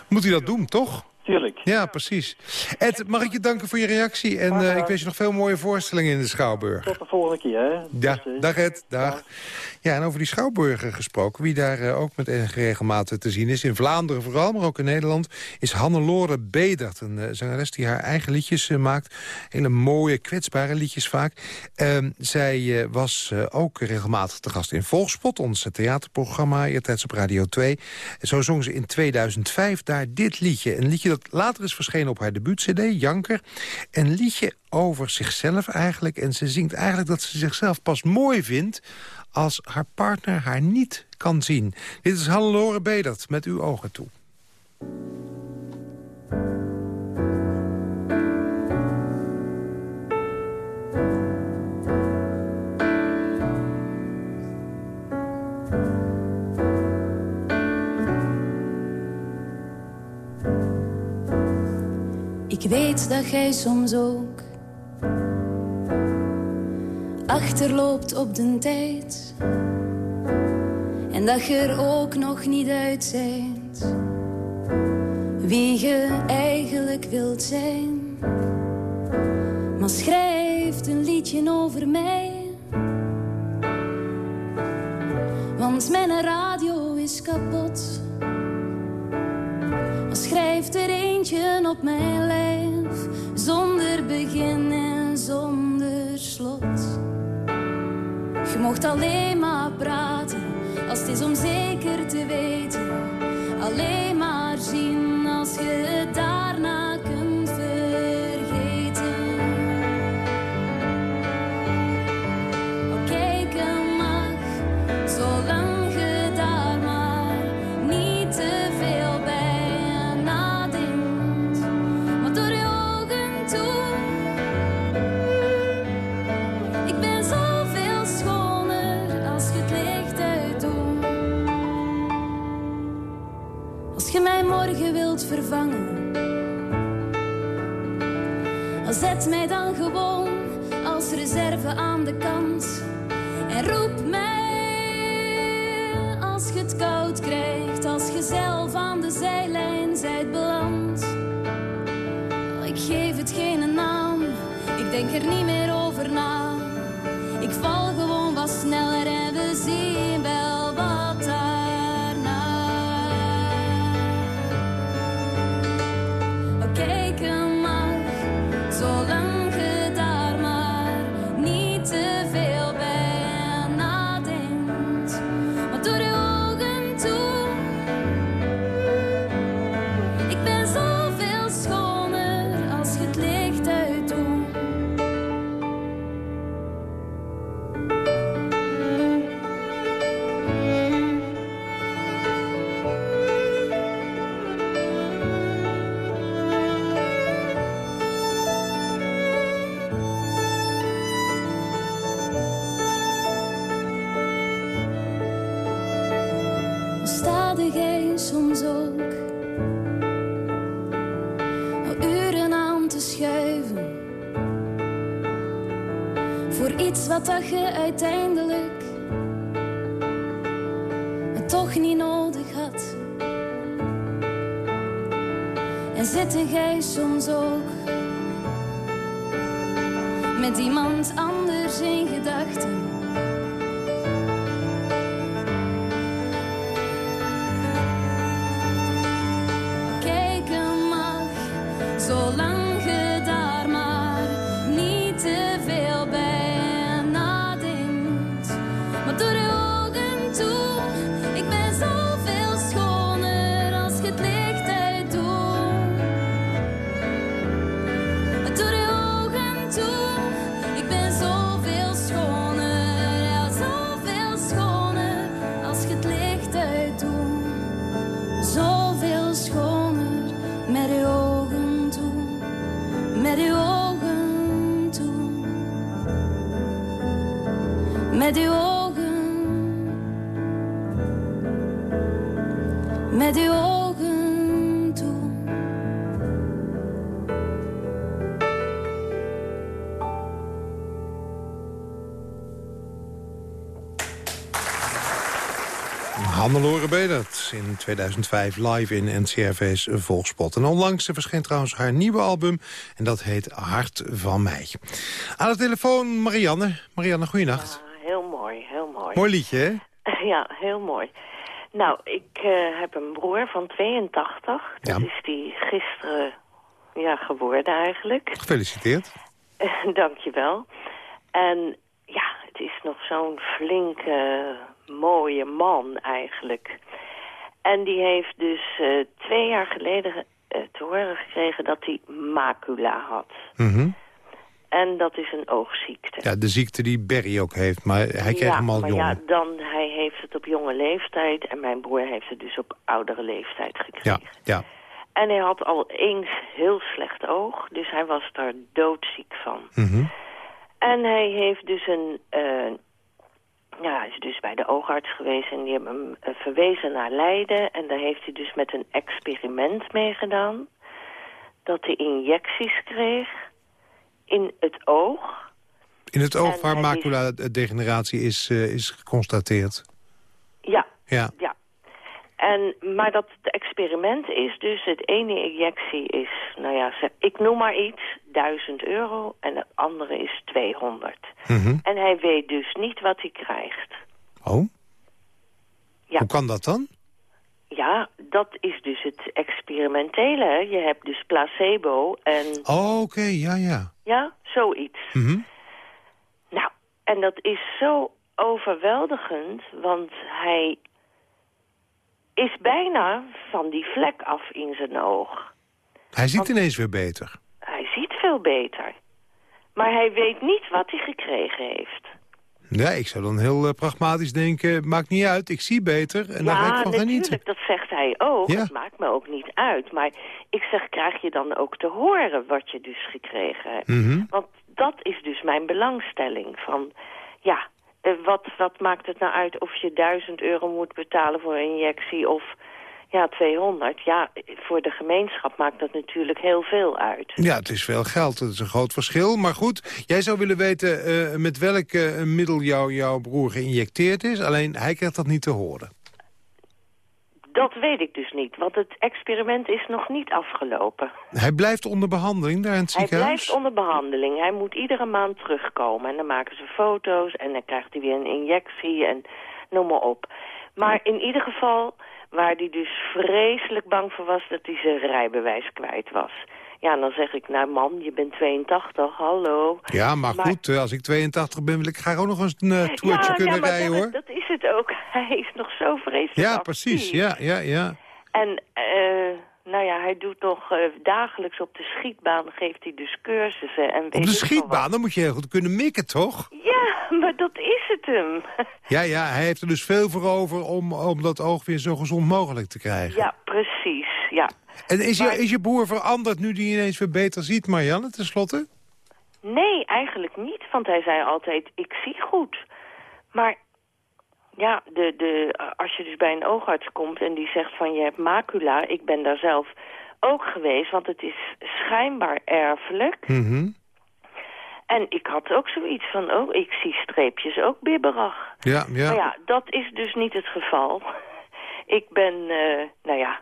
moet hij dat doen, toch? Tuurlijk. Ja, precies. Ed, mag ik je danken voor je reactie. En uh, ik wens je nog veel mooie voorstellingen in de Schouwburg. Tot de volgende keer, hè? Ja, dag Ed, dag. Ja, en over die Schouwburgen gesproken, wie daar uh, ook met enige regelmaat te zien is... in Vlaanderen vooral, maar ook in Nederland... is Hannelore Bedert, een uh, zangeres die haar eigen liedjes maakt. Hele mooie, kwetsbare liedjes vaak. Ehm, zij was ook regelmatig te gast in Volgspot, ons theaterprogramma... eertijds op Radio 2. Zo zong ze in 2005 daar dit liedje. Een liedje dat later is verschenen op haar debuut-cd, Janker. Een liedje over zichzelf eigenlijk. En ze zingt eigenlijk dat ze zichzelf pas mooi vindt... als haar partner haar niet kan zien. Dit is Hannelore Bedert met uw ogen toe. Ik weet dat jij soms ook achterloopt op de tijd. En dat je er ook nog niet uit bent wie je eigenlijk wilt zijn. Maar schrijf een liedje over mij. Want mijn radio is kapot. Schrijf er eentje op mijn lijf, zonder begin en zonder slot. Je mocht alleen maar praten, als het is om zeker te weten. Alleen maar zien als je toch niet nodig had. En zitten jij soms ook met iemand anders in gedachten? 2005 live in NCRV's Volkspot. En onlangs verscheen trouwens haar nieuwe album en dat heet Hart van Mij. Aan de telefoon Marianne. Marianne, goeienacht. Heel mooi, heel mooi. Mooi liedje, hè? (laughs) Ja, heel mooi. Nou, ik eh, heb een broer van 82. Dat Ja. is die gisteren ja, geworden eigenlijk. Gefeliciteerd. (laughs) Dankjewel. En ja, het is nog zo'n flinke, mooie man eigenlijk. En die heeft dus eh, twee jaar geleden eh, te horen gekregen dat hij macula had. Mhm. En dat is een oogziekte. Ja, de ziekte die Barry ook heeft, maar hij kreeg ja, hem al maar jong. ja, dan, hij heeft het op jonge leeftijd en mijn broer heeft het dus op oudere leeftijd gekregen. ja, ja. En hij had al eens heel slecht oog, dus hij was daar doodziek van. Mhm. En hij heeft dus een... eh, ja, hij is dus bij de oogarts geweest en die hebben hem eh, verwezen naar Leiden. En daar heeft hij dus met een experiment mee gedaan. Dat hij injecties kreeg in het oog. In het oog En waar macula-degeneratie is, eh, is geconstateerd. Ja, Ja. ja. En, maar dat het experiment is dus, het ene injectie is, nou ja, ik noem maar iets, 1000 euro en het andere is 200. Mhm. En hij weet dus niet wat hij krijgt. Oh? Ja. Hoe kan dat dan? Ja, dat is dus het experimentele. Je hebt dus placebo en Oh, oké, ja, ja. ja, zoiets. Mhm. Nou, en dat is zo overweldigend, want hij is bijna van die vlek af in zijn oog. Hij ziet ineens weer beter. Hij ziet veel beter. Maar hij weet niet wat hij gekregen heeft. Ja, ik zou dan heel eh, pragmatisch denken, maakt niet uit, ik zie beter en daar ga ik van natuurlijk, genieten. dat zegt hij ook. Ja. Het maakt me ook niet uit. Maar ik zeg, krijg je dan ook te horen wat je dus gekregen hebt? Mhm. Want dat is dus mijn belangstelling. Van, ja, wat, wat maakt het nou uit of je 1000 euro moet betalen voor een injectie of ja, 200? Ja, voor de gemeenschap maakt dat natuurlijk heel veel uit. Ja, het is veel geld, dat is een groot verschil. Maar goed, jij zou willen weten eh, met welk eh, middel jou, jouw broer geïnjecteerd is. Alleen hij krijgt dat niet te horen. Weet ik dus niet, want het experiment is nog niet afgelopen. Hij blijft onder behandeling daar in het Hij blijft onder behandeling. Hij moet iedere maand terugkomen. En dan maken ze foto's en dan krijgt hij weer een injectie en noem maar op. Maar in ieder geval waar hij dus vreselijk bang voor was dat hij zijn rijbewijs kwijt was. Ja, dan zeg ik, nou man, je bent 82, hallo. Ja, maar, goed, eh, als ik 82 ben wil ik graag ook nog eens een eh, toertje ja, kunnen ja, maar rijden, dat, hoor. dat is het ook. (laughs) Hij is nog zo vreselijk Ja, actief. precies. Ja, ja, ja. En eh, nou ja, hij doet nog dagelijks op de schietbaan, geeft hij dus cursussen. En Op de schietbaan, dan moet je heel goed kunnen mikken, toch? Ja, (laughs) maar dat is het hem. (laughs) Ja, ja, hij heeft er dus veel voor over om, om dat oog weer zo gezond mogelijk te krijgen. ja, precies, ja. En is, Maar- je, is je broer veranderd nu die ineens weer beter ziet, Marianne, tenslotte? Nee, eigenlijk niet, want hij zei altijd, ik zie goed. Maar Ja, de, de, als je dus bij een oogarts komt en die zegt van je hebt macula, ik ben daar zelf ook geweest, want het is schijnbaar erfelijk. Mhm. En ik had ook zoiets van, oh, ik zie streepjes ook bibberig. Ja, ja. Maar ja, dat is dus niet het geval. (laughs) Ik ben, eh, nou ja,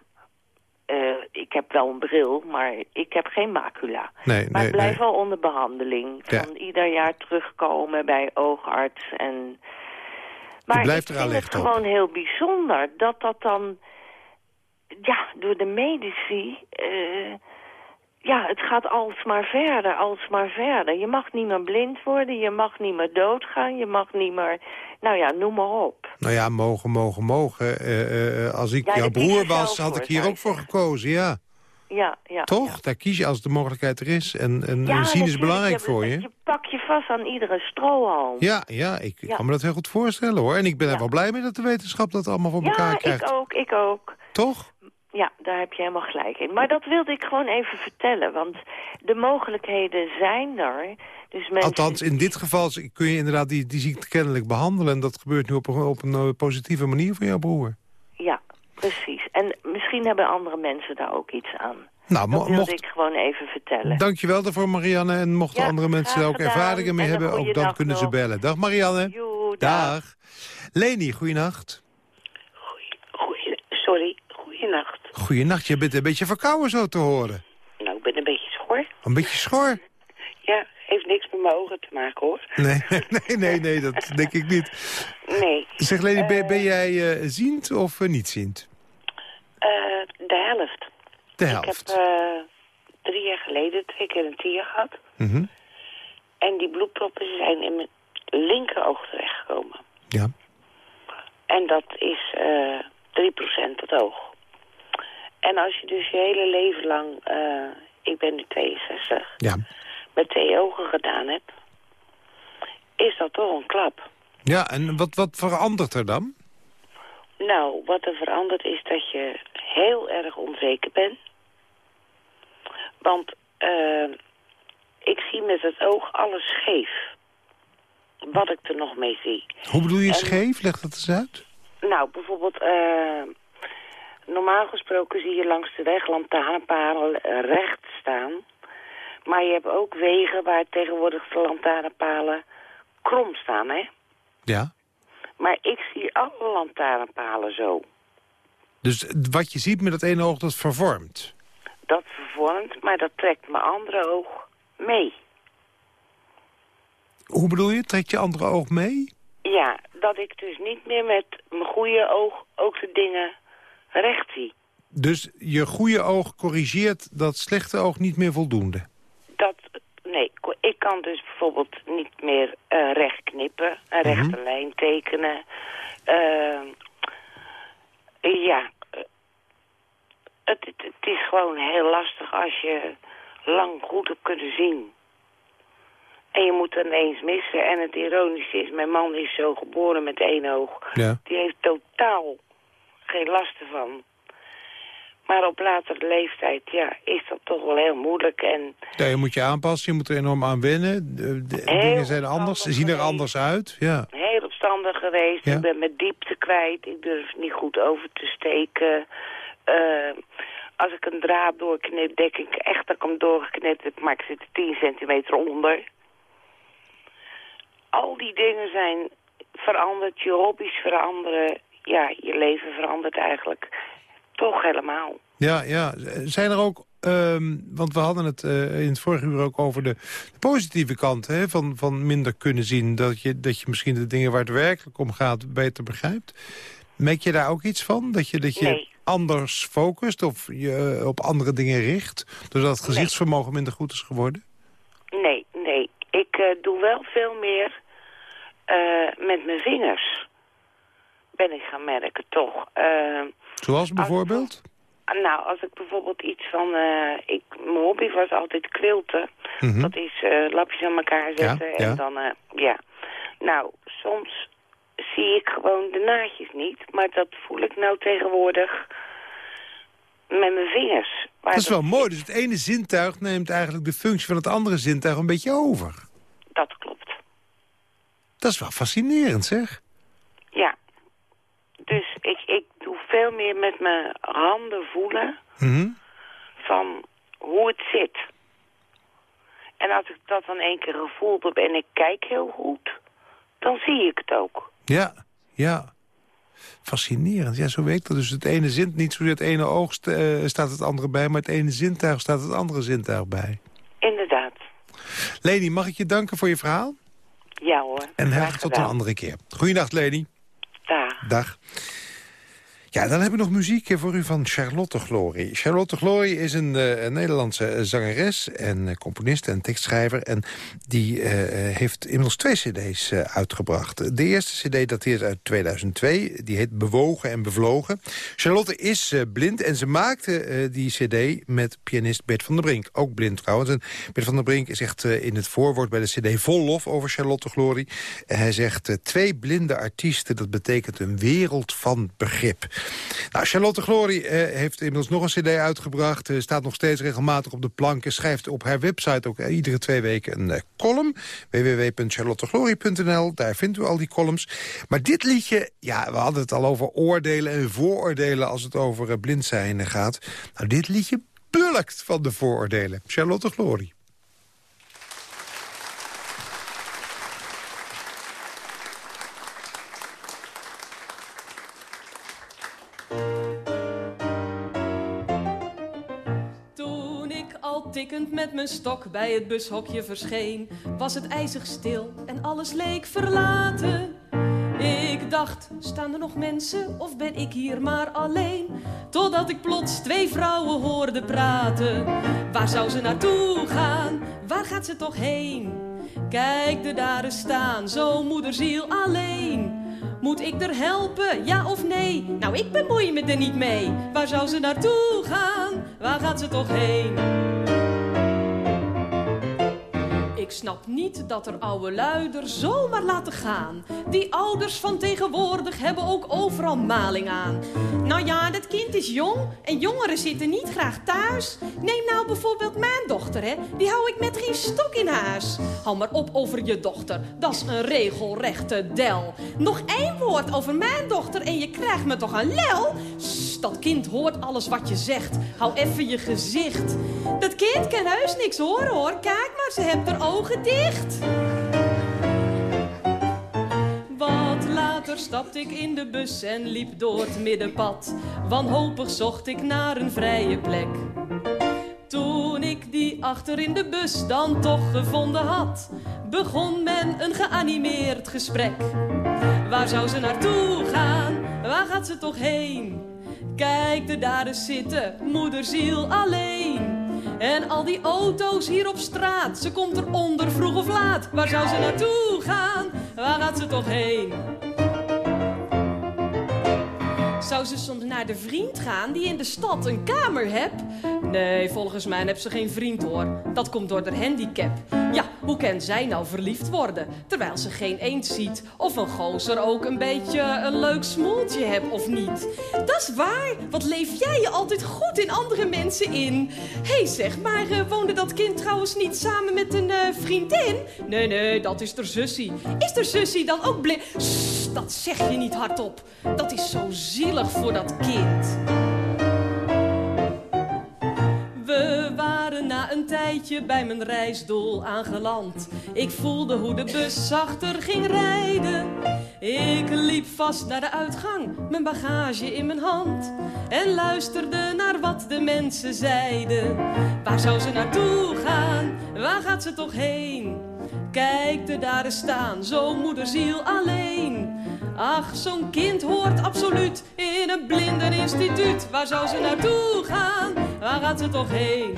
eh, ik heb wel een bril, maar ik heb geen macula. Nee, Maar nee, ik blijf nee. wel onder behandeling. Ja. Van ieder jaar terugkomen bij oogarts. En... Maar blijft ik er vind het op. gewoon heel bijzonder dat dat dan... Ja, door de medici... eh, ja, het gaat alsmaar verder, alsmaar verder. Je mag niet meer blind worden, je mag niet meer doodgaan, je mag niet meer... Nou ja, noem maar op. Nou ja, mogen, mogen, mogen. Eh, eh, als ik Ja, jouw broer was, had ik hier ook voor gekozen, ja. Ja, ja. Toch? Daar kies je als de mogelijkheid er is. En, en Ja, zien is belangrijk je- voor je. Je pak je vast aan iedere strohalm. Ja, ja, ik Ja. kan me dat heel goed voorstellen hoor. En ik ben er wel blij mee dat de wetenschap dat allemaal voor elkaar Ja, krijgt. ik ook, ik ook. Toch? Ja, daar heb je helemaal gelijk in. Maar dat wilde ik gewoon even vertellen, want de mogelijkheden zijn er. Dus mensen... Althans, in dit geval kun je inderdaad die, die ziekte kennelijk behandelen. En dat gebeurt nu op een, op een eh, positieve manier voor jouw broer. Ja, precies. En misschien hebben andere mensen daar ook iets aan. Nou, mo- dat wilde mocht- ik gewoon even vertellen. Dankjewel daarvoor, Marianne. En mochten Ja, andere mensen daar ook ervaringen mee hebben... ook dan kunnen ze bellen. Dag Marianne. Joe, dag. Leni, goeienacht. Goeie, sorry, goeienacht. Goeienacht, je bent een beetje verkouden zo te horen. Nou, ik ben een beetje schor. Een beetje schor. Ja, heeft niks met mijn ogen te maken, hoor. Nee, (laughs) nee, nee, nee, dat denk ik niet. Nee, Zeg Leni, ben, ben jij eh, ziend of eh, niet ziend? eh, de helft. De Ik helft. heb eh, drie jaar geleden twee keer een tier gehad. Mhm. En die bloedproppen zijn in mijn linkeroog terechtgekomen. Ja. En dat is eh 3% het oog. En als je dus je hele leven lang, eh, ik ben nu 62, Ja. met twee ogen gedaan hebt, is dat toch een klap. Ja, en wat, wat verandert er dan? Nou, wat er verandert is dat je heel erg onzeker bent. Want eh, ik zie met het oog alles scheef. Wat ik er nog mee zie. Hoe bedoel je En- scheef? Leg dat eens uit. Nou, bijvoorbeeld, eh, normaal gesproken zie je langs de weg lantaarnpalen recht staan. Maar je hebt ook wegen waar tegenwoordig de lantaarnpalen krom staan, hè? Ja. Maar ik zie alle lantaarnpalen zo. Dus wat je ziet met dat ene oog, dat vervormt. Dat vervormt, maar dat trekt mijn andere oog mee. Hoe bedoel je? Trekt je andere oog mee? Ja, dat ik dus niet meer met mijn goede oog ook de dingen recht zie. Dus je goede oog corrigeert dat slechte oog niet meer voldoende. Dat, nee, ik kan dus bijvoorbeeld niet meer eh, recht knippen, een rechte Mhm. lijn tekenen. Eh, ja, eh, het, het, het is gewoon heel lastig als je lang goed hebt kunnen zien. En je moet dan ineens missen. En het ironische is, mijn man is zo geboren met één oog. Ja. Die heeft totaal geen last ervan. Maar op latere leeftijd, ja, is dat toch wel heel moeilijk. En Ja, je moet je aanpassen, je moet er enorm aan wennen. De, dingen zijn anders, ze zien er anders uit. Ja. heel opstandig geweest. Ja. Ik ben mijn diepte kwijt. Ik durf niet goed over te steken. Eh, als ik een draad doorknip, denk ik echt dat ik hem doorgeknipt heb. Maar ik zit er 10 centimeter onder. Al die dingen zijn veranderd. Je hobby's veranderen. Ja, je leven verandert eigenlijk toch helemaal. Ja, ja. Zijn er ook, ehm, want we hadden het eh, in het vorige uur ook over de, de positieve kant hè, van, van minder kunnen zien. Dat je, dat je misschien de dingen waar het werkelijk om gaat beter begrijpt. Merk je daar ook iets van? Dat je, dat je Nee. anders focust of je eh, op andere dingen richt? Doordat het gezichtsvermogen minder goed is geworden? Nee, nee. Ik eh, doe wel veel meer met mijn vingers. Ik gaan merken, toch. Eh, Zoals bijvoorbeeld? nou, als ik bijvoorbeeld iets van... eh, ik, mijn hobby was altijd quilten. Mhm. Dat is eh, lapjes aan elkaar zetten Ja, en ja. dan... eh, ja. Nou, soms zie ik gewoon de naadjes niet. Maar dat voel ik nou tegenwoordig met mijn vingers. Dat is wel mooi. Dus het ene zintuig neemt eigenlijk de functie van het andere zintuig een beetje over. Dat klopt. Dat is wel fascinerend, zeg. Ja, veel meer met mijn handen voelen Mhm. van hoe het zit. En als ik dat dan één keer gevoeld heb en ik kijk heel goed, dan zie ik het ook. Ja, ja. Fascinerend. Ja, zo werkt dat. Dus het ene zint niet zozeer het ene oog st- eh, staat het andere bij... maar het ene zintuig staat het andere zintuig bij. Inderdaad. Leni, mag ik je danken voor je verhaal? Ja hoor. En graag tot een andere keer. Goeiedag, Leni. Dag. Dag. Ja, dan heb ik nog muziek eh, voor u van Charlotte Glory. Charlotte Glory is een, eh, Nederlandse eh, zangeres en componist en tekstschrijver. En die heeft inmiddels twee cd's uitgebracht. De eerste cd dateert uit 2002. Die heet Bewogen en Bevlogen. Charlotte is blind en ze maakte die cd met pianist Bert van der Brink. Ook blind trouwens. En Bert van der Brink zegt in het voorwoord bij de cd vol lof over Charlotte Glory. Hij zegt, twee blinde artiesten, dat betekent een wereld van begrip. Nou, Charlotte Glory eh, heeft inmiddels nog een cd uitgebracht. eh, staat nog steeds regelmatig op de planken. Schrijft op haar website ook eh, iedere twee weken een column. www.charlotteglory.nl, daar vindt u al die columns. Maar dit liedje, ja, we hadden het al over oordelen en vooroordelen... als het over blind zijn gaat. Nou, dit liedje bulkt van de vooroordelen. Charlotte Glory. Tikkend met mijn stok bij het bushokje verscheen, was het ijzig stil en alles leek verlaten. Ik dacht, staan er nog mensen of ben ik hier maar alleen? Totdat ik plots twee vrouwen hoorde praten. Waar zou ze naartoe gaan? Waar gaat ze toch heen? Kijk de daar staan, zo moederziel alleen. Moet ik er helpen, ja of nee? Nou, ik bemoei me er niet mee. Waar zou ze naartoe gaan? Waar gaat ze toch heen? Ik snap niet dat er oude luider zomaar laten gaan. Die ouders van tegenwoordig hebben ook overal maling aan. Nou ja, dat kind is jong en jongeren zitten niet graag thuis. Neem nou bijvoorbeeld mijn dochter, hè. Die hou ik met geen stok in huis. Hou maar op over je dochter, dat is een regelrechte del. Nog één woord over mijn dochter en je krijgt me toch een lel? Dat kind hoort alles wat je zegt. Hou even je gezicht. Dat kind kan heus niks horen hoor. Kijk maar, ze heeft haar ogen dicht. Wat later stapte ik in de bus en liep door het middenpad. Wanhopig zocht ik naar een vrije plek. Toen ik die achter in de bus dan toch gevonden had, begon men een geanimeerd gesprek. Waar zou ze naartoe gaan? Waar gaat ze toch heen? Kijk er daar zitten, moederziel alleen. En al die auto's hier op straat, ze komt eronder vroeg of laat. Waar zou ze naartoe gaan? Waar gaat ze toch heen? Zou ze soms naar de vriend gaan die in de stad een kamer hebt? Nee, volgens mij heeft ze geen vriend hoor. Dat komt door haar handicap. Ja, hoe kan zij nou verliefd worden? Terwijl ze geen eend ziet. Of een gozer ook een beetje een leuk smoeltje hebt of niet. Dat is waar. Wat leef jij je altijd goed in andere mensen in? Hé hey, zeg, maar eh, woonde dat kind trouwens niet samen met een eh, vriendin? Nee, nee, dat is er zussie. Is er zussie dan ook blind? Dat zeg je niet hardop. Dat is zo zielig voor dat kind. We waren na een tijdje bij mijn reisdoel aangeland. Ik voelde hoe de bus zachter ging rijden. Ik liep vast naar de uitgang, mijn bagage in mijn hand. En luisterde naar wat de mensen zeiden. Waar zou ze naartoe gaan? Waar gaat ze toch heen? Kijk er daar staan, zo moederziel alleen. Ach, zo'n kind hoort absoluut in een blindeninstituut. Waar zou ze naartoe gaan? Waar gaat ze toch heen?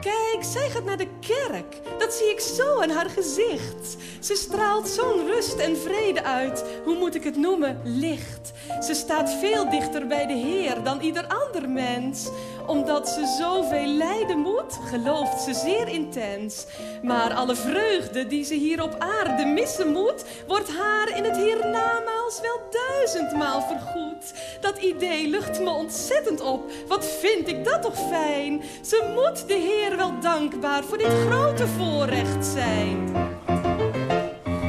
Kijk, zij gaat naar de kerk. Dat zie ik zo aan haar gezicht. Ze straalt zo'n rust en vrede uit. Hoe moet ik het noemen? Licht. Ze staat veel dichter bij de Heer dan ieder ander mens. Omdat ze zoveel lijden moet, gelooft ze zeer intens. Maar alle vreugde die ze hier op aarde missen moet, wordt haar in het hiernamaals wel duizendmaal vergoed. Dat idee lucht me ontzettend op. Wat vind ik dat toch fijn? Ze moet de Heer wel dankbaar voor dit grote voorrecht zijn.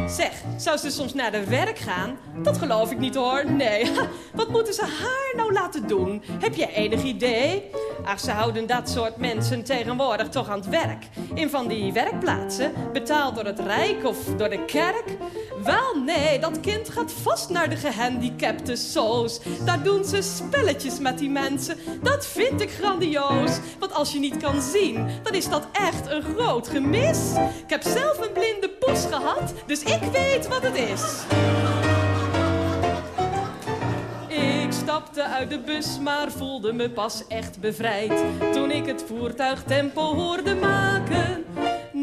Zeg, zou ze soms naar de werk gaan? Dat geloof ik niet hoor, nee. (laughs) Wat moeten ze haar nou laten doen? Heb je enig idee? Ach, ze houden dat soort mensen tegenwoordig toch aan het werk. In van die werkplaatsen, betaald door het Rijk of door de kerk. Wel, nee, dat kind gaat vast naar de gehandicapte soos. Daar doen ze spelletjes met die mensen. Dat vind ik grandioos. Want als je niet kan zien, dan is dat echt een groot gemis. Ik heb zelf een blinde poes gehad, dus ik weet wat het is. Ik stapte uit de bus, maar voelde me pas echt bevrijd. Toen ik het voertuig tempo hoorde maken.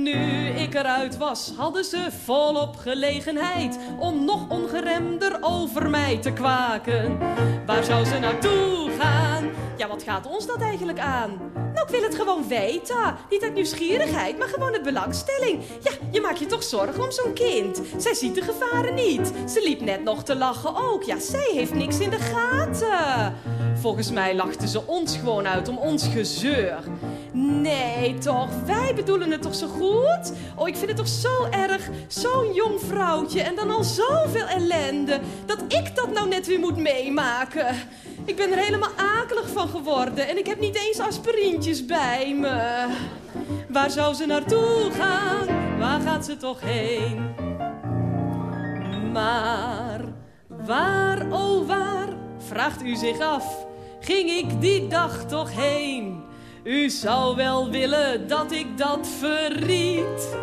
Nu ik eruit was, hadden ze volop gelegenheid om nog ongeremder over mij te kwaken. Waar zou ze naartoe gaan? Ja, wat gaat ons dat eigenlijk aan? Nou, ik wil het gewoon weten. Niet uit nieuwsgierigheid, maar gewoon uit belangstelling. Ja, je maakt je toch zorgen om zo'n kind. Zij ziet de gevaren niet. Ze liep net nog te lachen ook. Ja, zij heeft niks in de gaten. Volgens mij lachten ze ons gewoon uit om ons gezeur. Nee, toch? Wij bedoelen het toch zo goed? Oh, ik vind het toch zo erg. Zo'n jong vrouwtje en dan al zoveel ellende. Dat ik dat nou net weer moet meemaken. Ik ben er helemaal akelig van geworden en ik heb niet eens aspirintjes bij me. Waar zou ze naartoe gaan? Waar gaat ze toch heen? Maar waar, oh waar, vraagt u zich af, ging ik die dag toch heen? U zou wel willen dat ik dat verriet.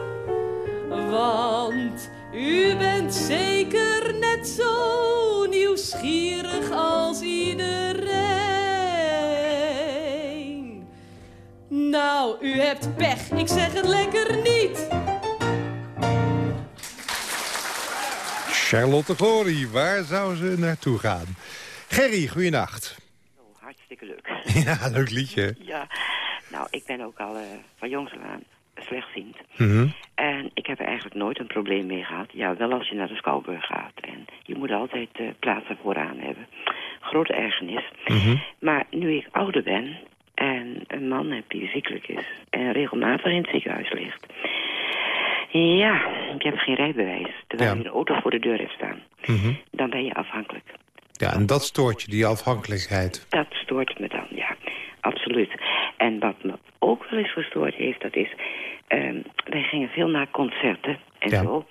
Want u bent zeker net zo nieuwsgierig als iedereen. Nou, u hebt pech, ik zeg het lekker niet. Charlotte Glory, waar zou ze naartoe gaan? Gerry, goeienacht. Hartstikke leuk. (laughs) Ja, leuk liedje. Ja, nou, ik ben ook al eh, van jongs af aan slechtziend. Mhm. En ik heb er eigenlijk nooit een probleem mee gehad. Ja, wel als je naar de Schouwburg gaat. En je moet altijd uh, plaatsen vooraan hebben. Grote ergernis. Mhm. Maar nu ik ouder ben en een man heb die ziekelijk is... en regelmatig in het ziekenhuis ligt... Ja, ik heb geen rijbewijs. Terwijl Ja. je een auto voor de deur heeft staan. Mhm. Dan ben je afhankelijk. Ja, en dat stoort je, die afhankelijkheid. Dat stoort me dan, ja. Absoluut. En wat me ook wel eens gestoord heeft, dat is... ehm, wij gingen veel naar concerten en Ja. zo.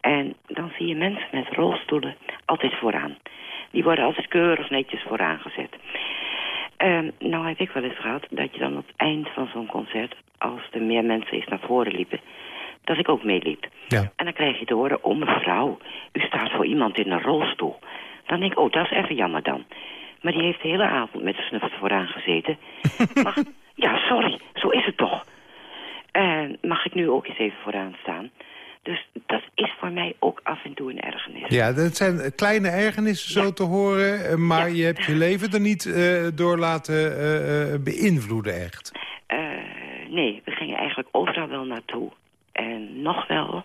En dan zie je mensen met rolstoelen altijd vooraan. Die worden altijd keurig netjes vooraan gezet. Ehm, nou heb ik wel eens gehad dat je dan op het eind van zo'n concert... als er meer mensen eens naar voren liepen... dat ik ook meeliep. Ja. En dan krijg je te horen, oh mevrouw, u staat voor iemand in een rolstoel. Dan denk ik, oh, dat is even jammer dan. Maar die heeft de hele avond met de snuffert vooraan gezeten. (laughs) Mag, ja, sorry, zo is het toch. En mag ik nu ook eens even vooraan staan? Dus dat is voor mij ook af en toe een ergernis. Ja, dat zijn kleine ergernissen zo te horen... eh, maar je hebt je leven er niet eh, door laten eh, eh, beïnvloeden echt. Eh, nee, we gingen eigenlijk overal wel naartoe. En nog wel.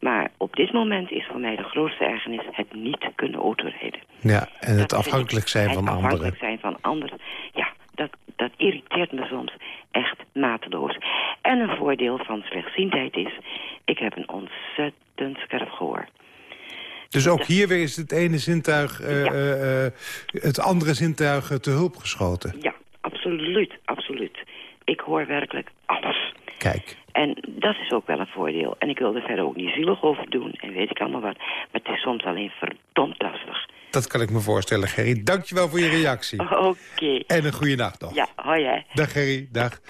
Maar op dit moment is voor mij de grootste ergernis het niet kunnen autorijden. Ja, en het afhankelijk zijn het van afhankelijk anderen. zijn van anderen. Ja, dat, dat irriteert me soms echt mateloos. En een voordeel van slechtziendheid is... ik heb een ontzettend scherp gehoor. Dus ook hier weer is het ene zintuig eh, eh, eh, het andere zintuig te hulp geschoten. Ja, absoluut, absoluut. Ik hoor werkelijk alles. Kijk. En dat is ook wel een voordeel. En ik wil er verder ook niet zielig over doen en weet ik allemaal wat. Maar het is soms alleen verdomd lastig. Dat kan ik me voorstellen, Gerry. Dankjewel voor je reactie. (laughs) Oké. En een goede nacht nog. Ja, hoi hè. Dag Gerry, dag.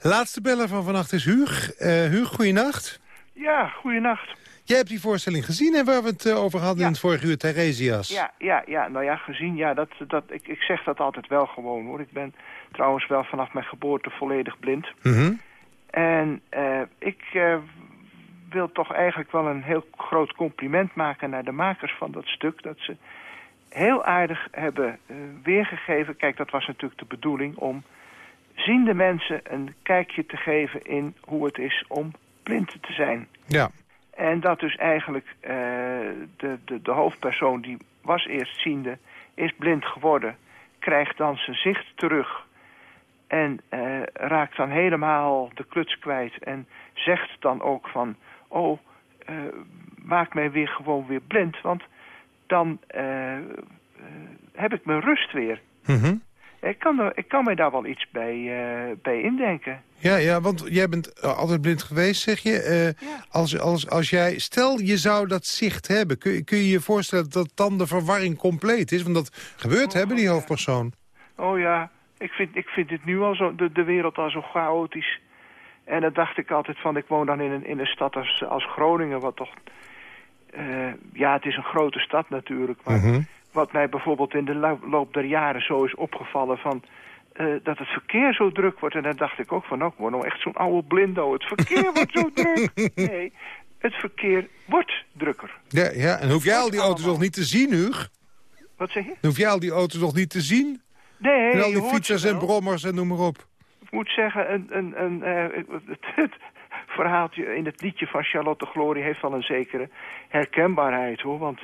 Laatste beller van vannacht is Huug. Eh Huug, goeienacht. Ja, goeienacht. Jij hebt die voorstelling gezien en waar we het eh, over hadden in het vorige uur, Theresias. Ja, ja, ja, nou ja, gezien, ja, dat, dat, ik, ik zeg dat altijd wel gewoon hoor. Ik ben trouwens wel vanaf mijn geboorte volledig blind. Mhm. En eh, ik eh, wil toch eigenlijk wel een heel groot compliment maken naar de makers van dat stuk. Dat ze heel aardig hebben eh, weergegeven. Kijk, dat was natuurlijk de bedoeling om ziende mensen een kijkje te geven in hoe het is om blind te zijn. Ja. En dat dus eigenlijk de, de, de hoofdpersoon, die was eerst ziende, is blind geworden, krijgt dan zijn zicht terug. En eh, raakt dan helemaal de kluts kwijt. En zegt dan ook van, oh, eh, maakt mij weer gewoon weer blind. Want dan eh, heb ik mijn rust weer. Mhm. Ik kan, er, ik kan mij daar wel iets bij, bij indenken. Ja, ja, want jij bent altijd blind geweest, zeg je. Als, als, als jij, stel, je zou dat zicht hebben. Kun, kun je je voorstellen dat dan de verwarring compleet is? Want dat gebeurt, hebben die hoofdpersoon. Oh ja, ik vind, ik vind het nu al zo, de, de wereld al zo chaotisch. En dan dacht ik altijd van, ik woon dan in een, in een stad als, als Groningen, wat toch... eh, ja, het is een grote stad natuurlijk, maar Mhm. wat mij bijvoorbeeld in de lo- loop der jaren zo is opgevallen van... eh, dat het verkeer zo druk wordt. En dan dacht ik ook van, nou, ik word nou echt zo'n oude blindo. Het verkeer (laughs) wordt zo druk. Nee, het verkeer wordt drukker. Ja, ja, en hoef jij al die auto's nog niet te zien, Huug? Wat zeg je? Dan hoef jij al die auto's nog niet te zien? Nee, en al die fietsers en brommers en noem maar op. Ik moet zeggen, een, een, een, eh, (laughs) het, het verhaaltje in het liedje van Charlotte Glory heeft wel een zekere herkenbaarheid hoor. Want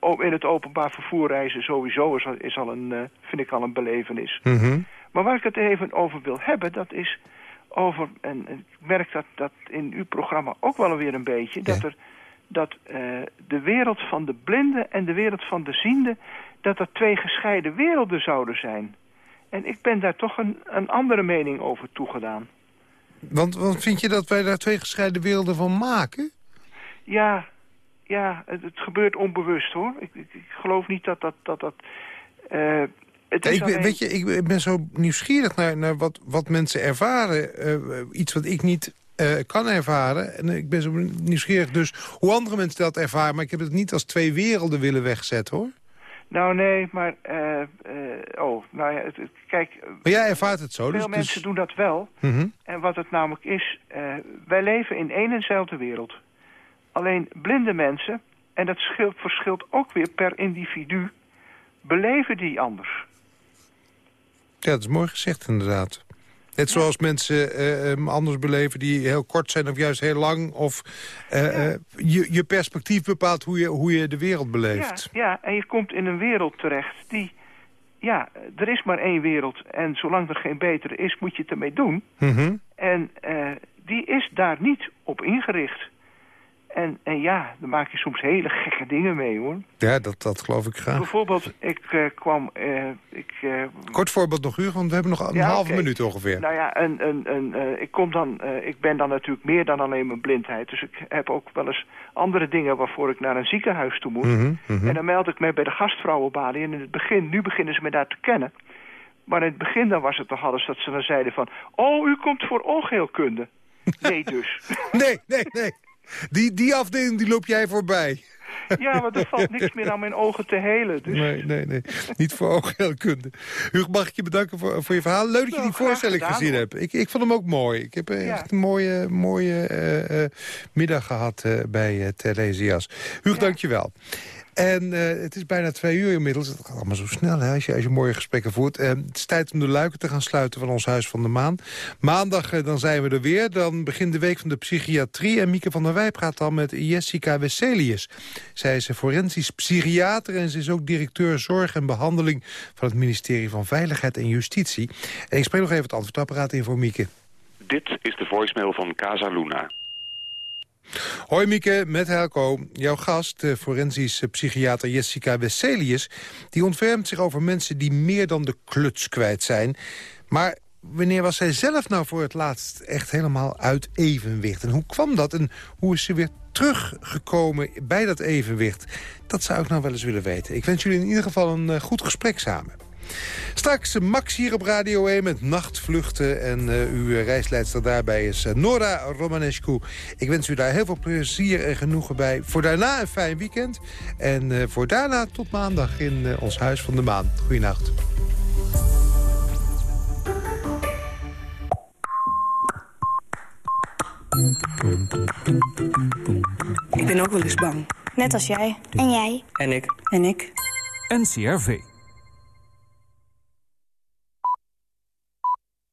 o- in het openbaar vervoer reizen sowieso is, al- is al een, eh, vind ik al een belevenis. Mhm. Maar waar ik het even over wil hebben, dat is over, en, en ik merk dat, dat in uw programma ook wel weer een beetje, dat er dat de wereld van de blinden en de wereld van de ziende, dat er twee gescheiden werelden zouden zijn. En ik ben daar toch een, een andere mening over toegedaan. Want, want vind je dat wij daar twee gescheiden werelden van maken? Ja, ja het, het gebeurt onbewust hoor. Ik, ik, ik geloof niet dat dat... dat, dat eh, het Ja, is ik, ben, alleen- weet je, ik ben zo nieuwsgierig naar, naar wat, wat mensen ervaren. eh, iets wat ik niet eh, kan ervaren. En ik ben zo nieuwsgierig dus hoe andere mensen dat ervaren. Maar ik heb het niet als twee werelden willen wegzetten, hoor. Nou nee, maar... eh, eh, oh, nou ja, het, kijk... Maar jij ervaart het zo. Veel Dus, mensen doen dat wel. Mhm. En wat het namelijk is, eh, wij leven in één en dezelfde wereld. Alleen blinde mensen, en dat scheelt, verschilt ook weer per individu, beleven die anders. Ja, dat is mooi gezegd inderdaad. Net zoals mensen eh, hem anders beleven die heel kort zijn of juist heel lang. Of eh, eh, je, je perspectief bepaalt hoe je, hoe je de wereld beleeft. Ja, ja, en je komt in een wereld terecht die... Ja, er is maar één wereld en zolang er geen betere is, moet je het ermee doen. Mhm. En eh, die is daar niet op ingericht. En, en ja, daar maak je soms hele gekke dingen mee, hoor. Ja, dat, dat geloof ik graag. Bijvoorbeeld, ik eh, kwam... eh, ik, eh, Kort voorbeeld nog, Hugo, want we hebben nog een Ja, halve minuut ongeveer. Nou ja, een, een, een, ik, kom dan, ik ben dan natuurlijk meer dan alleen mijn blindheid. Dus ik heb ook wel eens andere dingen waarvoor ik naar een ziekenhuis toe moet. Mhm, mhm. En dan meld ik me bij de gastvrouwenbalie. En in het begin, nu beginnen ze me daar te kennen. Maar in het begin dan was het toch alles dat ze dan zeiden van... Oh, u komt voor ongeheelkunde. (laughs) Nee dus. Nee, nee, nee. Die, die afdeling die loop jij voorbij. Ja, want er valt niks meer aan mijn ogen te helen. Dus. Nee, nee, nee. Niet voor oogheelkunde. Hugo, mag ik je bedanken voor, voor je verhaal? Leuk dat je die voorstelling gedaan, gezien hoor. hebt. Ik, ik vond hem ook mooi. Ik heb eh, Ja. echt een mooie, mooie eh, eh, middag gehad eh, bij Theresias. Hugo, dank je wel. En eh, het is bijna twee uur inmiddels. Het gaat allemaal zo snel hè, als, je, als je mooie gesprekken voert. Eh, het is tijd om de luiken te gaan sluiten van ons Huis van de Maan. Maandag eh, dan zijn we er weer. Dan begint de week van de psychiatrie. En Mieke van der Wij praat dan met Jessica Wesselius. Zij is een forensisch psychiater en ze is ook directeur zorg en behandeling... van het ministerie van Veiligheid en Justitie. Ik spreek nog even het antwoordapparaat in voor Mieke. Dit is de voicemail van Casa Luna. Hoi Mieke, met Helco. Jouw gast, de forensisch psychiater Jessica Wesselius... die ontfermt zich over mensen die meer dan de kluts kwijt zijn. Maar wanneer was zij zelf nou voor het laatst echt helemaal uit evenwicht? En hoe kwam dat en hoe is ze weer teruggekomen bij dat evenwicht? Dat zou ik nou wel eens willen weten. Ik wens jullie in ieder geval een eh, goed gesprek samen. Straks Max hier op Radio 1 met nachtvluchten. En uh, uw reisleidster daarbij is uh, Nora Romanescu. Ik wens u daar heel veel plezier en genoegen bij. Voor daarna een fijn weekend. En uh, voor daarna tot maandag in ons Huis van de Maan. Goeienacht. Ik ben ook wel eens bang. Net als jij. En jij. En ik. En ik. NCRV.